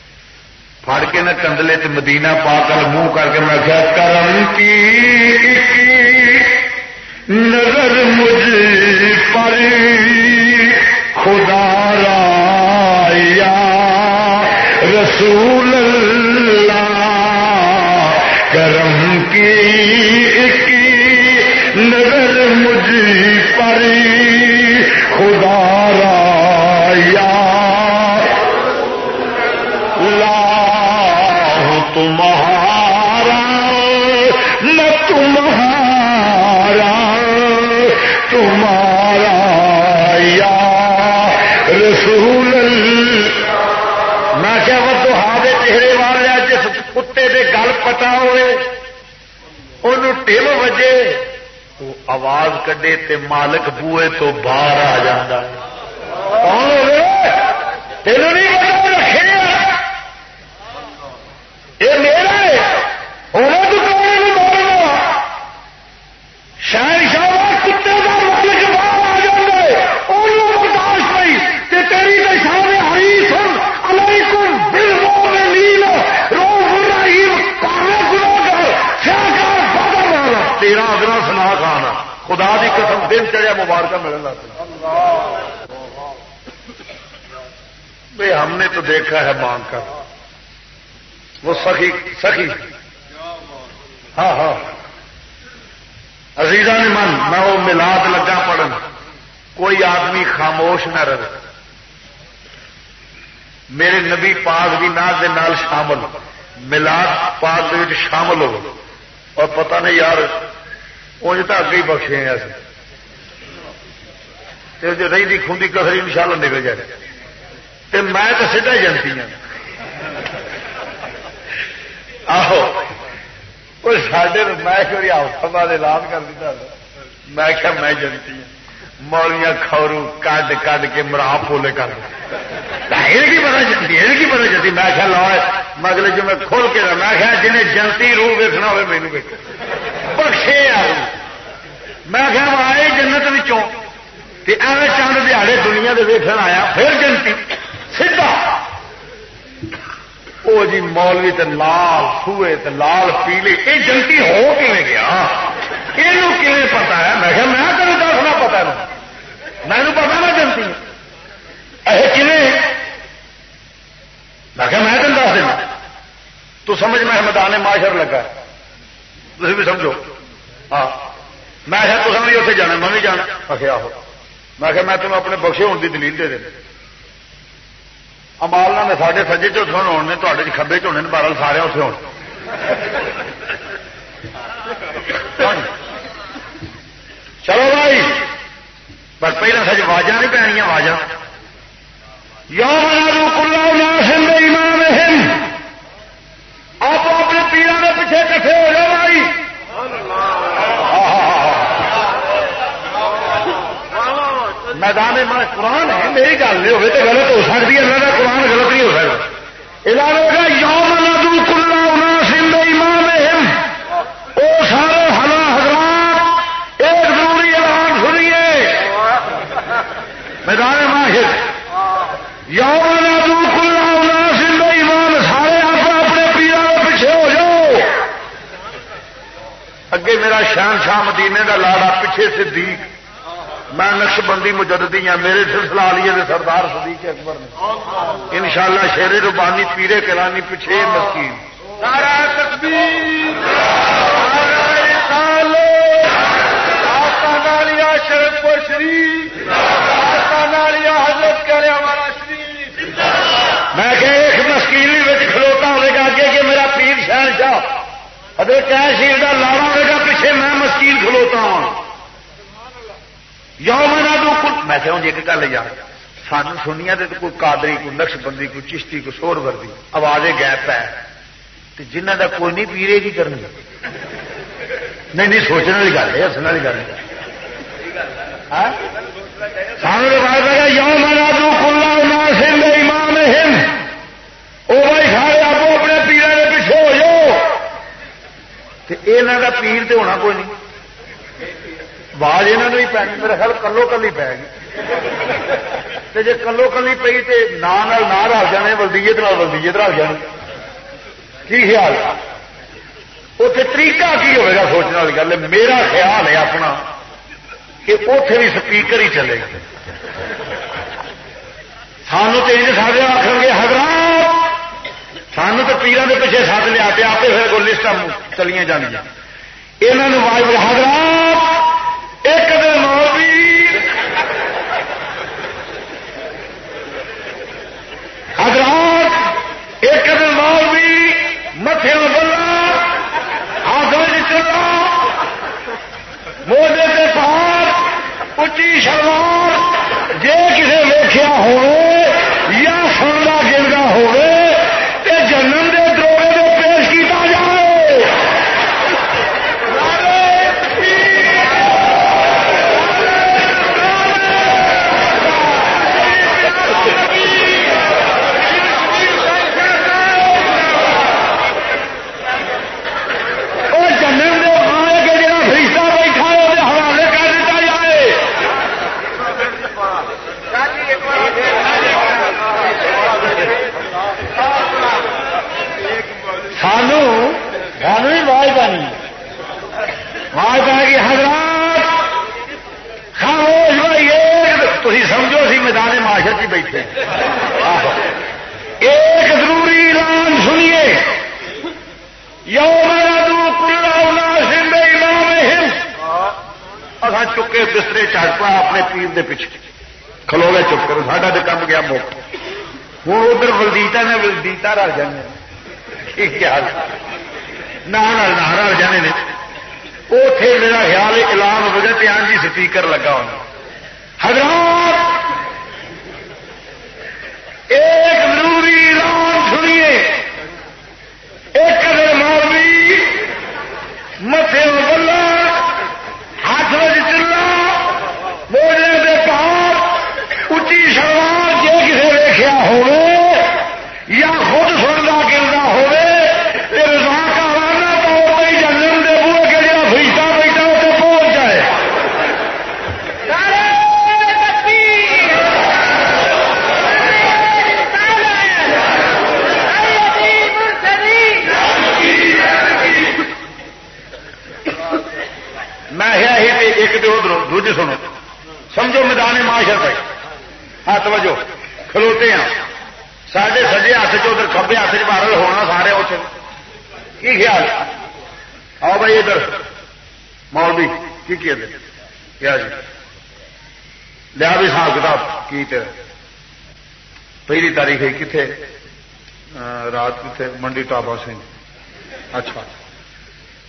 پھڑ کے نہ کندلے چ مدینہ پا کر منہ کر کے میں کیا کرم کی نظر مجھ پر خدا را یا رسول پتا ہوئے ٹیم وجے وہ آواز کڈے تے مالک بوئے تو باہر آ جا تین نہیں رکھے یہ میرا ہے ہونا تو کون مارنا شاید شاہ کتے کا مالک باہر آ جائے انہوں برداشت نہیں تے تیری تو شاہ ہری سن علیکم بالمؤمنین روح الرحیم کارا گناہ کر کیا کر بدل والا تیرا اگلا سنا کھانا خدا دی قسم دن چڑیا مبارکہ ملنے لگتا بھائی ہم نے تو دیکھا ہے مانگ کر۔ وہ سخی سخی۔ ہاں ہاں۔ عزیزہ نے من، میں وہ ملاد لگا پڑھن۔ کوئی آدمی خاموش نہ رہے۔ میرے نبی پاک دی ناز دے نال شامل۔ ملاد پاک شامل ہو۔ اور پتہ نہیں یار انج تو اگے ہی بخشے ہیں جو رہی خوندی کسری ان شاء اللہ نکل جائے۔ تو میں تو سیدھا جنتی ہوں آہو۔ وہ سڈے میں ایک بار ہفتہ بعد اعلان کر دیتا میں کیا میں جنتی ہوں مولیاں کھورو کڈ کڈ کے مرا پولے کر۔ یہ پتا جنتی یہ پتا جنتی۔ میں کیا لا مگلے جو میں کھول کے میں کیا جنہیں جنتی روح ویکنا ہوئے مینو ویک بخشے میں کیا آئے جنت ایویں چند دیہڑے دنیا کے ویکن آیا پھر جنتی سیدا وہ جی مولوی تے لال سوئے تے لال پیلے یہ جنتی ہو کے گیا یہ پتا ہے میں کہ میں تین دسنا پتا میں پتا میں جنتی ایسے میں کہ میں تین دس دینا تو سمجھ میں میدان معاشر لگا تھی بھی سمجھو ہاں میں تو سمجھ اتنے جانا میں بھی جانا آخیا آہو میں کہ میں تمہیں اپنے بخشے ہونے کی دلیل دے دینا امال نے سارے سجے چ ہونے تے کبے چ ہونے سارے اتنے ہو چلو بھائی پر پہلے سج واجا نہیں پی واجا یو آپ اپنے پیروں کے پیچھے کٹھے ہو جاؤ میدان میں قرآن ہے، میری گل نہیں ہوگی تو غلط ہو سکتی ہے، اللہ کا قرآن غلط نہیں ہو سکتا۔ اعلان ہوگا یوم ندو کلا انا سندھ ایمان وہ سارے ہلا حضرات، ایک ضروری اعلان سنیے۔ میدان ماہر۔ یوم ندو کلا انا سندھ ایمان سارے آپ اپنے پیروں کے پیچھے ہو جاؤ۔ اگے میرا شان شاہ مدینے کا لاڑا، پیچھے صدیق۔ میں نقش بندی مجددی ہوں میرے سلسلہ لیے سردار صدیق اکبر نے۔ ان شاء اللہ شیر ربانی پیرے کلانی پیچھے مسکین۔ شرف شریف حضرت کرے ہمارا شریف۔ میں کہ ایک مسکیلی کھلوتا ہوئے گا اگے کہ میرا پیر شہن شاہ حضرت شیر کا لاڑا ہوئے گا پیچھے میں مسکین کھلوتا ہوں۔ یوم کچھ میں کہ جی ایک گل یار سان سنیا تو کوئی کادری کوئی نقش بندی کوئی چشتی، کوئی سور وردی آوازیں گیپ ہے جنہ کا کوئی نہیں پیرے کی کرنی؟ نہیں نہیں، سوچنے والی گل ہے ہسنے والی گل ہاں؟ سان یوم دو کلا سنگھ ایمان ہند۔ وہ بھائی سارے آپ اپنے پیروں کے پیچھے ہو جاؤ۔ یہاں کا پیر تو ہونا کوئی نہیں۔ آواز یہاں ہی پی میرا خیال کلو کلی پی گئی جی کلو کلی پی تو نہ رل جانے ولدیت ولدیت رل جانے کی خیال اتنے طریقہ کی ہوگا سوچنے والی گل میرا خیال ہے اپنا کہ اتے بھی سپیکر ہی چلے گا سانو تو یہ سارے آخر گے حضرات سانو تو پیروں کے پیچھے ساتھ لیا پہ آپ پھر لسٹ چلیاں جانیا یہاں حضرات ایک دن مولوی حضرات، ایک دن مولوی متھے بلا ہاتھ جی چلا موڈے کے پار اچھی شلوار۔ جے کسی ویخیا ہوئے بیٹھے۔ ایک ضروری اعلان سنیے۔ یوم اصا چکے بسترے چڑھ پا اپنے پیر دے پیچھے۔ کھلو گئے، چپ کرو۔ ساڈا تو کم گیا موقع۔ ہوں ادھر ولدیتا نے، ولدیتا رل جانے۔ نہ رل جانے نے۔ اتے میرا خیال اعلان ہو گیا ہاں جی سپیکر لگا ہونا۔ حضرات ایک ضروری اعلان سنیے ایک مولوی متے بلا ہاتھ میں چلا موجے کے پار اچھی سلوار جی کسی دیکھا ہو ہاں، توجہ ادھر دوجے سنو۔ سمجھو میدان معاشر پہ۔ ہاتھ وجو کھلوتے ہیں۔ سارے سجے ہاتھ چ کبے ہاتھ چ بارل ہونا سارے اتنے کی خیال؟ آؤ بھائی ادھر۔ مولوی، کی کیا دے کیا جی۔ لیا بھی حساب کتاب، کی پہلی تاریخ ہے کتنے رات کتنے منڈی ٹاپا سنگھ۔ اچھا۔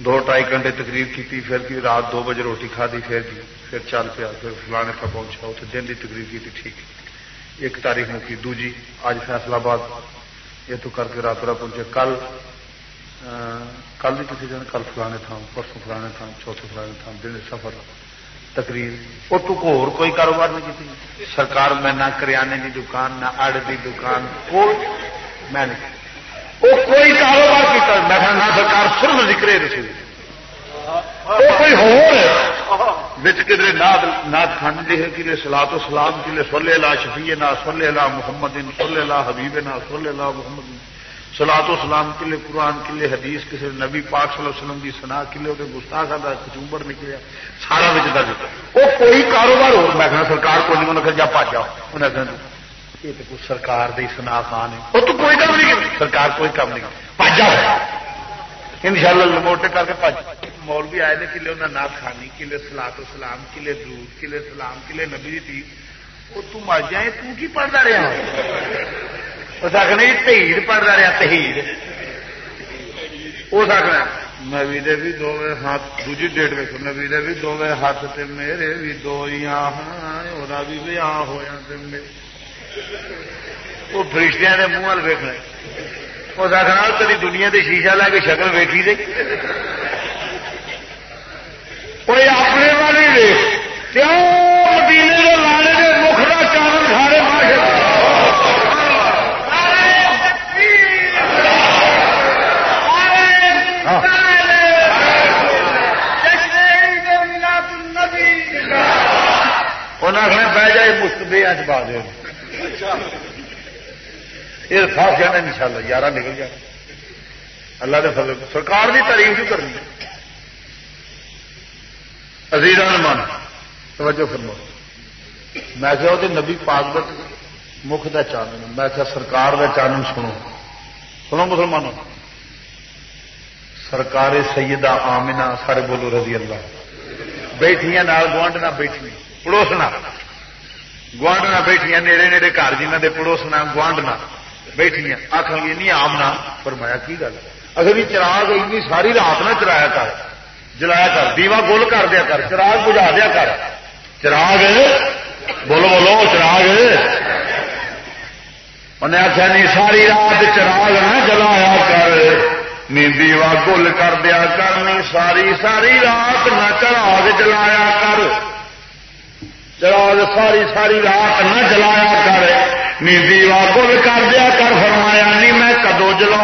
دو ڈھائی گھنٹے تقریر کی پھر کی رات دو بجے روٹی کھا دی پھر کی، پھر چل پیا، پھر فلانے پہ پہنچا اتنے دن کی تقریر کی ٹھیک۔ ایک تاریخ مکی، دوجی اج فیصلہ آباد۔ یہ تو کر کے رات رات پہنچے۔ کل کل بھی کسی دن، کل فلانے تھا پرسوں فلانے تھا چوتھے فلانے تھا دن سفر، تقریر۔ وہ تو کو اور کوئی کاروبار نہیں کی سرکار میں نہ کریانے کی دکان، نہ اڑ کی دکان، کوئی میں نہیں۔ وہ کوئی کاروبار کیا میں نہ سرکار سر ذکرے رسی وہ کوئی ہو نات خان جی ہے کلے سلا تو سلام کلے سولے لا شفیع نا سولے لا محمد سولے لا حبیب نا سولے لا محمد۔ سلا تو سلام کلے قرآن کلے حدیث کسی نبی پاک صلی اللہ علیہ وسلم کی سنا کلے وہ گستاخ کا کچومبر نکلیا، سارا بچ درج وہ کوئی کاروبار ہو۔ میں کہنا سرکار کو نہیں انہیں جا پا جاؤ۔ انہیں کہنا یہ تو کچھ سرکار دی سنا خان ہے وہ تو کوئی کام نہیں سرکار کوئی کام نہیں پا جاؤ ان شاء اللہ لموٹے کر کے پاج مول بھی آئے کلے انہیں نات خانی کلے سلا تو سلام کلے دودھ کلے سلام کلے نبی تھی وہ تم آ جائیں تو کی پڑھتا رہا اس جی تہیر پڑھتا رہا تہیر اس آخنا نبی دے بھی دو ہاتھ دوجی ڈیٹ ویکو نبی دے بھی دو ہاتھ تے میرے بھی دو ہاں بھی ویاہ ہوا وہ فرشتیاں نے منہ وال ویکنا اس آخنا کدی دنیا دی شیشہ لے کے شکل ویکھی دے۔ کوئی اپنے والی ویک کیوں مدینے کے لانے کے مکھ کا چانن سارے ماشاء انہیں آخنا بہ جائے مستبے اچ پا دے۔ یہ صاف جانا ان شاء اللہ یارہ نکل جائے۔ اللہ کے فضل سرکار کی تعریف بھی کرنی؟ عزیزان من، توجہ فرما میں کہ وہ نبی پاک مکھ کا چانن میں کہ سرکار کا چانن سنو۔ سنو مسلمانوں، سرکار سیدہ آمنا سارے بولو رضی اللہ۔ بیٹھیاں نال گوانڈنا بیٹھی پڑوسنا۔ گوانڈنا بیٹھیاں، نیڑے نیڑے گھر جنہ دے پڑوسنا گوانڈنا بیٹھیاں۔ آخر گی، نہیں آمنا فرمایا، کی گل اگر بھی چراغ اینی ساری رات نہ چرایا کر، جلایا کر، دیوا گول کر دیا کر، چراغ بجا دیا کر۔ چراغ بولو بولو، چراغ انہیں آخیا نہیں، ساری رات چراغ نہ جلایا کر۔ نیندی وا گل کر دیا کرنی ساری ساری رات نہ چراغ جلایا کر۔ چراغ ساری ساری رات نہ جلایا کر نیندی گل کر دیا کر، فرمایا نہیں، میں کدو جلا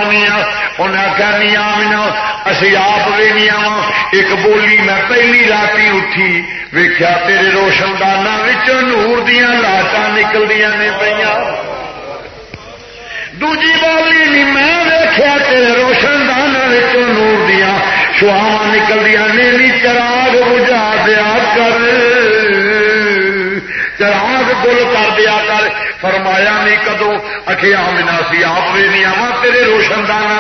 انہیں آخیا نہیں آمنا اسی آپ بھی نہیں آ ایک بولی میں پہلی رات اٹھی ویخیا تیرے روشن دانا نور دیا لاٹا نکلدیا نے پہ دوجی بولی نہیں، میں ویخیا تیرے روشن دان نور دیا شواوا نکل دیا نیلی چراغ بجا دیا کر۔ چراغ گل کر دیا کر، فرمایا نہیں کدو اکیا منا سی، آپ بھی نہیں آوا تیرے روشن دان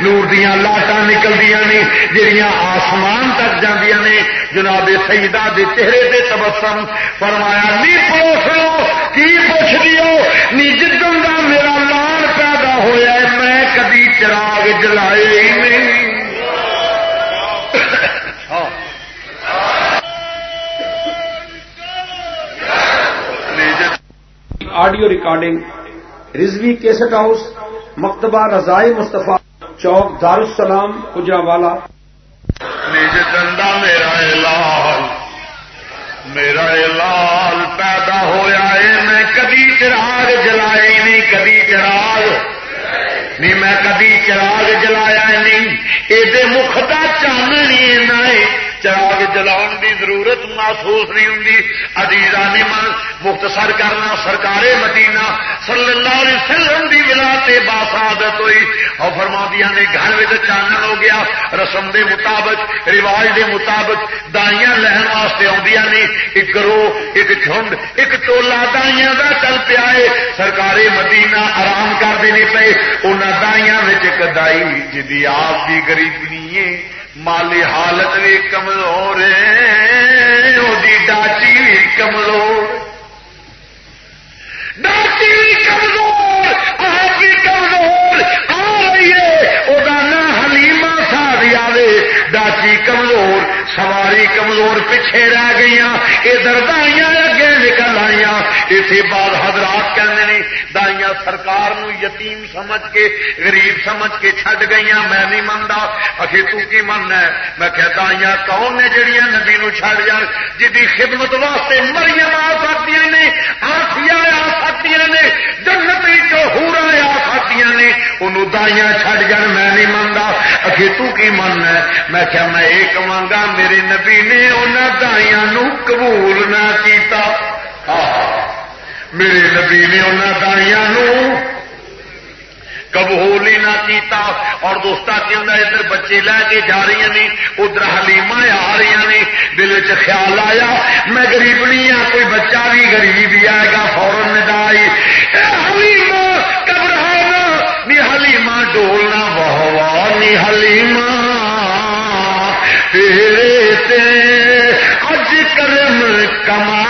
نور دیا لاٹا نکلدیا نے جہیا آسمان تک جاندیا نے جناب سیدہ دے چہرے دے تبسم، فرمایا نہیں پوچھ لو، کی پوچھ دیو؟ نی جدن کا میرا لان پیدا ہوا میں کدی چراغ جلائے نہیں۔ Audio recording, Rizvi cassette house, مکتبہ رضائی مصطفیٰ چوک دارالسلام اجا والا میرا لال میرا لال پیدا ہوا ہے میں کدی چراغ جلائے نہیں کدی چراغ نہیں، میں کدی چراغ جلایا نہیں۔ یہ مکھ کا چان نہیں چراغ جلاؤ کی ضرورت محسوس نہیں ہوں ادیزا من مختصر کرنا سرکار مدینہ صلی اللہ علیہ وسلم دی ولا باسعادت ہوئی اور فرما دیا نے گھر میں چانن ہو گیا۔ رسم دے مطابق، رواج دے مطابق دائیاں لہن واسطے آدیا نے۔ ایک گروہ، ایک جھنڈ، ایک ٹولا دائیاں دا چل پیا ہے۔ سرکار مدینہ آرام کر دے پے۔ ان دائیاں ایک دائی جی آپ کی گریبنی ہے۔ مالی حالت بھی کمزور ڈاچی بھی کمزور ڈاچی بھی کمزور ڈاچی کمزور، سواری کمزور پیچھے رہ گئی ادھر دائیاں اگے نکل آئی اسی بعد حضرات کہنے نے، دائیاں سرکار نو یتیم سمجھ کے، غریب سمجھ کے چھڈ گئی میں نہیں منتا اخی تو کی مننا ہے؟ میں کہ دائیاں کون نے جڑیاں نبی نو چھڈ جان جی خدمت واسطے مریم آ سکتی نے آسیا آ سکتی نے جنت ہورا آ سکتی نے انہوں دائیاں چھڈ جان میں نہیں منتا اخی تو کی مننا ہے میں کیا میں یہ کہاں گا میرے نبی نے انہوں دائیاں قبول نہ کیتا میرے نبی نے انہوں دائیا قبول ہی نہ کیتا اور دوستا کی ادھر بچے لے کے جا رہی ہیں ادھر حلیما آ رہی ہیں دل چ خیال آیا میں گریب نہیں ہاں کوئی بچہ بھی غریب ہی آئے گا فورن ندائی حلیما گھبرانا نی حلیما ڈولنا واہ تیرے اج کرم کما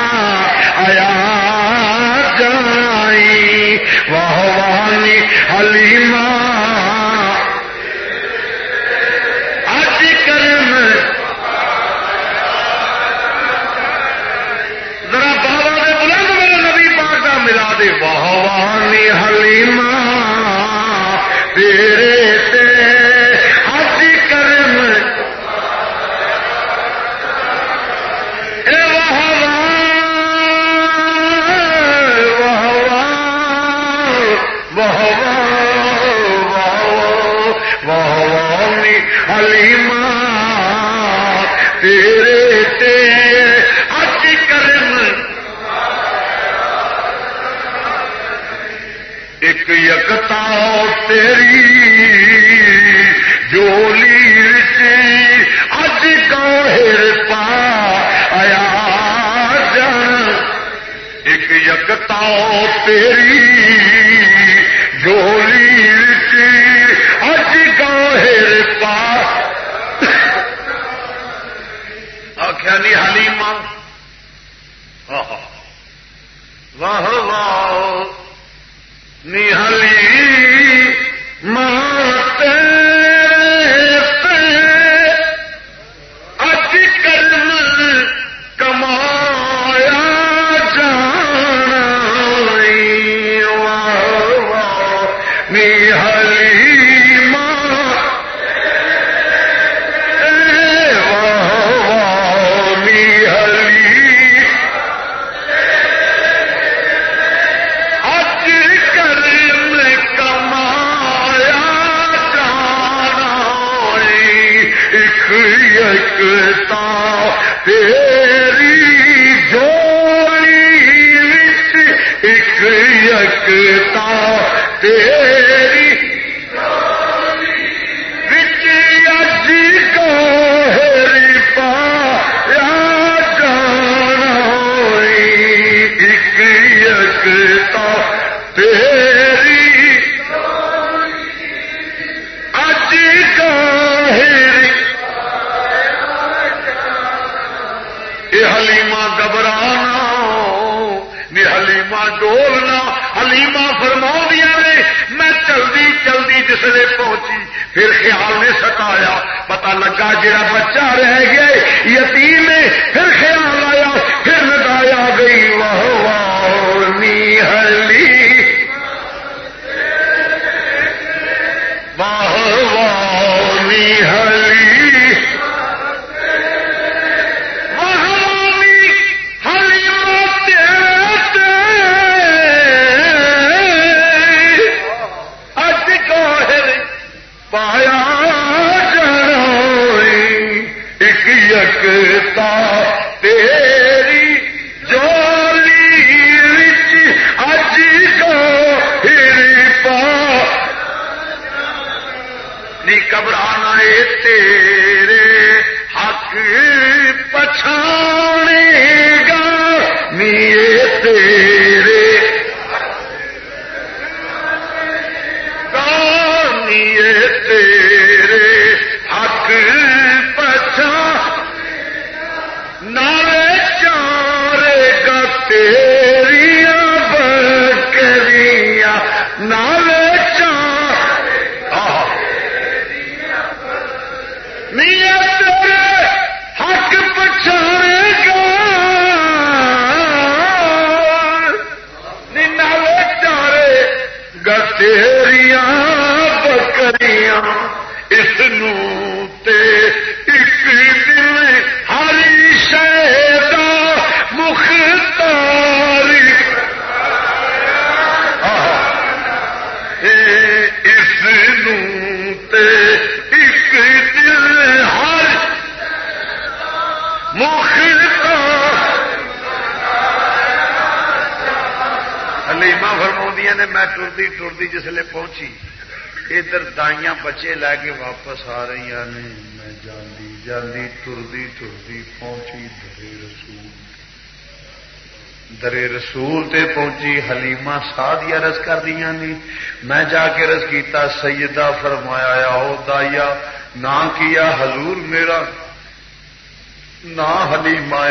آیا جائی واہ وانی حلیمہ اج کرم ذرا بابا نے بلند میرے نبی پاک کا ملا دے واہ وانی حلیمہ تیری جولی رچی اج گاہر پا آیا ایک یکتا تیری جولی رچی اج گاہر پا۔ آخیا نی حلیمہ۔ واہ واہ، نی حلیم ماں تے مسئلے پہنچی، پھر خیال نے ستایا۔ پتا لگا جڑا بچہ رہ گئے یتیم پھر خیال آیا، پھر لگایا گئی۔ واہ واہ ہلی۔ واہ واہ ہلی۔ ٹردی ٹردی پہنچی، ادھر دائیاں بچے لے کے واپس آ رہی نے۔ میں جاندی جاندی ٹردی ٹردی پہنچی درے رسول۔ درے رسول تے پہنچی، حلیمہ سادیا رس کر دیا نی میں جا کے رس کیتا، سیدہ فرمایا او دائیا، نہ کیا حضور میرا، نہ حلیمہ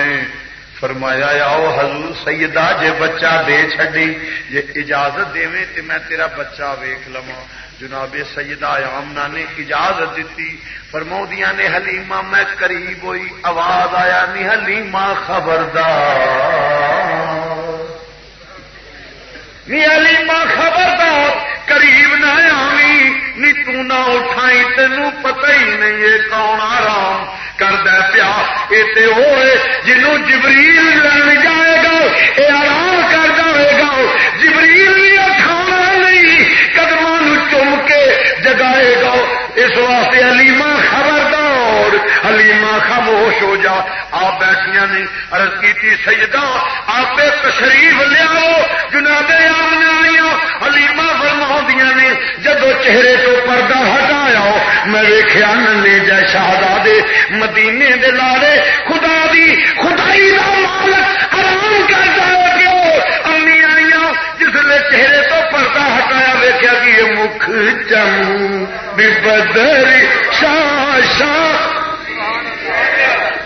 فرمایا آؤ حضور، سیدہ جے بچہ دے چڈی جے اجازت دے تے میں تیرا بچہ ویخ لوا جناب سیدہ آمنا نے اجازت دیتی فرما نے، حلیمہ، میں قریب ہوئی، آواز آیا نہیں حلیمہ خبردار. نی حلیمہ خبردار، قریب نہ آئی نی تو نہ اٹھائی تینوں پتہ ہی نہیں یہ کون آرام کرد پیا۔ یہ ہوئے جنوں جبریل لڑ جائے گا یہ آرام کر جائے گا۔ جبریل بھی اٹھانا نہیں قدم چوم کے جگائے گا۔ اس واسطے علیما خبردار حلیما خاموش ہو جا۔ آپ بیٹھیا نے ارد کی سجدہ آپ تشریف لیا جناب آئی حلیما فرما نے، جدو چہرے تو پردہ ہٹایا، میں ویخیا ننے جا شہزادے مدینے دے لارے، خدا دی، خدائی دا مالک آرام کر جاؤ گے امی آئی جس نے چہرے تو پردہ ہٹایا ویخیا کہ یہ مکھ چم بدر شاہ شاہ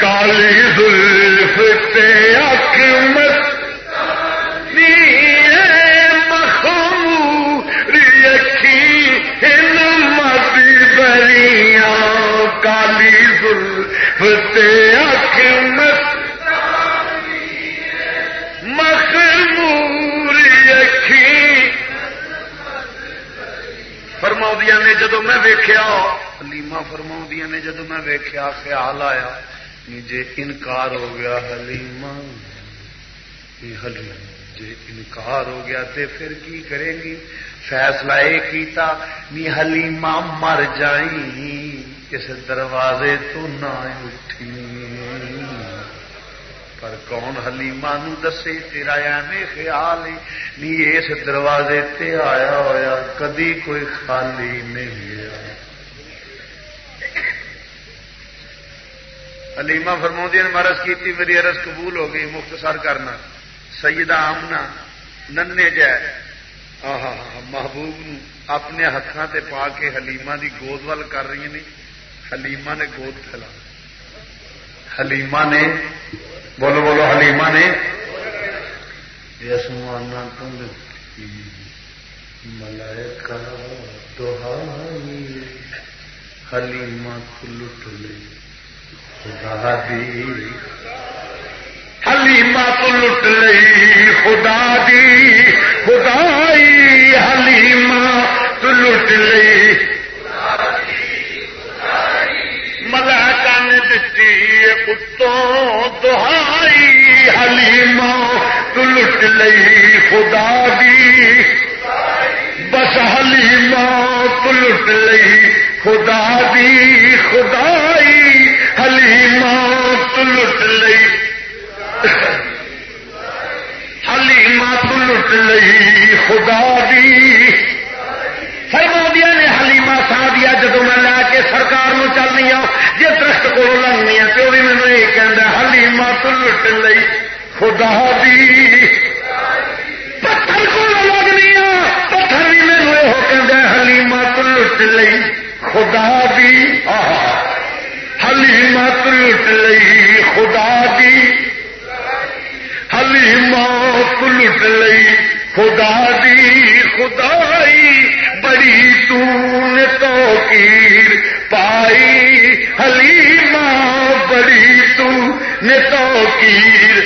کالی زلف اک مست فرما نے جدو میں ویخیا حلیما فرما نے جدو میں ویخیا خیال آیا جے انکار ہو گیا حلیما جے انکار ہو گیا تے پھر کی کریں گی؟ فیصلہ یہ کیتا نی حلیما مر جائیں اس دروازے تو نہ اٹھی پر کون حلیما نو دسے تیرا ایویں خیال نی اس دروازے تے آیا ہویا، کدی کوئی خالی نہیں آیا علیما فرمودی نے مرض کی میری عرض قبول ہو گئی، مختصر کرنا۔ سیدہ آمنا ننے جائے۔ آہا محبوب نو اپنے ہاتھوں سے پا کے حلیما دی گود ول کر رہی ہیں حلیما نے گود پھیلا۔ حلیما نے بولو بولو حلیما نے یسمانا تم ملائکہ دہائی حلیمہ لٹ لے خدا دی حلیمہ تو لٹ لئی، خدا دی خدائی، حلیمہ تو لٹ لئی۔ ملکا دتی دہائی حلیمہ تو لٹ لئی خدا دی۔ بس حلیمہ تو لٹ لئی خدا دی۔ خدائی حلیمہ تو لٹ لئی۔ حلیمہ تو لٹ لئی خدا دی۔ فرما دیا نے حلیمہ سا دیا جدو میں لے سرکار نو چلنی ہوں جی درخت کو لگنی ہے تو بھی مینو یہ کہہ حلیمہ تو لٹ لئی۔ خدا دی۔ پتھر کو لگنی پتھر بھی مینو یہ کہ حلیمہ تو لٹ لئی۔ خدا دی۔ حلیمہ تو لٹ لئی۔ خدا دی۔ حلیمہ تو لٹ لئی۔ خدا دی خدائی بڑی تون تو کیر پائی، حلیمہ بڑی تو کیر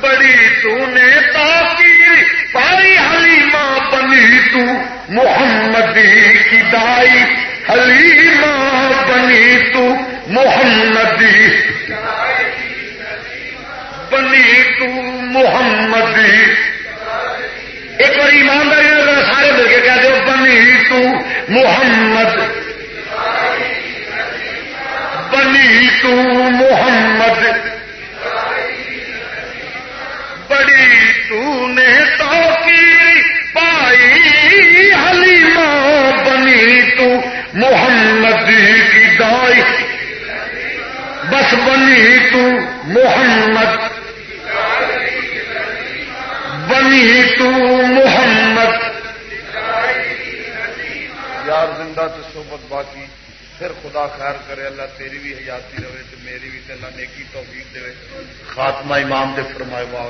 بڑی تو نے تاکیر پائی، حلیمہ بنی تو محمدی کی دائی حلیمہ بنی تو محمدی بنی تو محمدی ایک بار ایمانداری سارے مل کے کہہ دو، بنی تو محمد۔ بنی تو محمد۔ بڑی تو نے تو کی پائی، حلیمہ بنی تو محمد کی دائی۔ بس بنی تو محمد۔ بنی تو محمد. یار زندہ تو صحبت باقی. پھر خدا خیر کرے، اللہ تیری بھی حیاتی رہے تو میری بھی اللہ نیکی توفیق دے. خاتمہ امام دے فرمائے واہ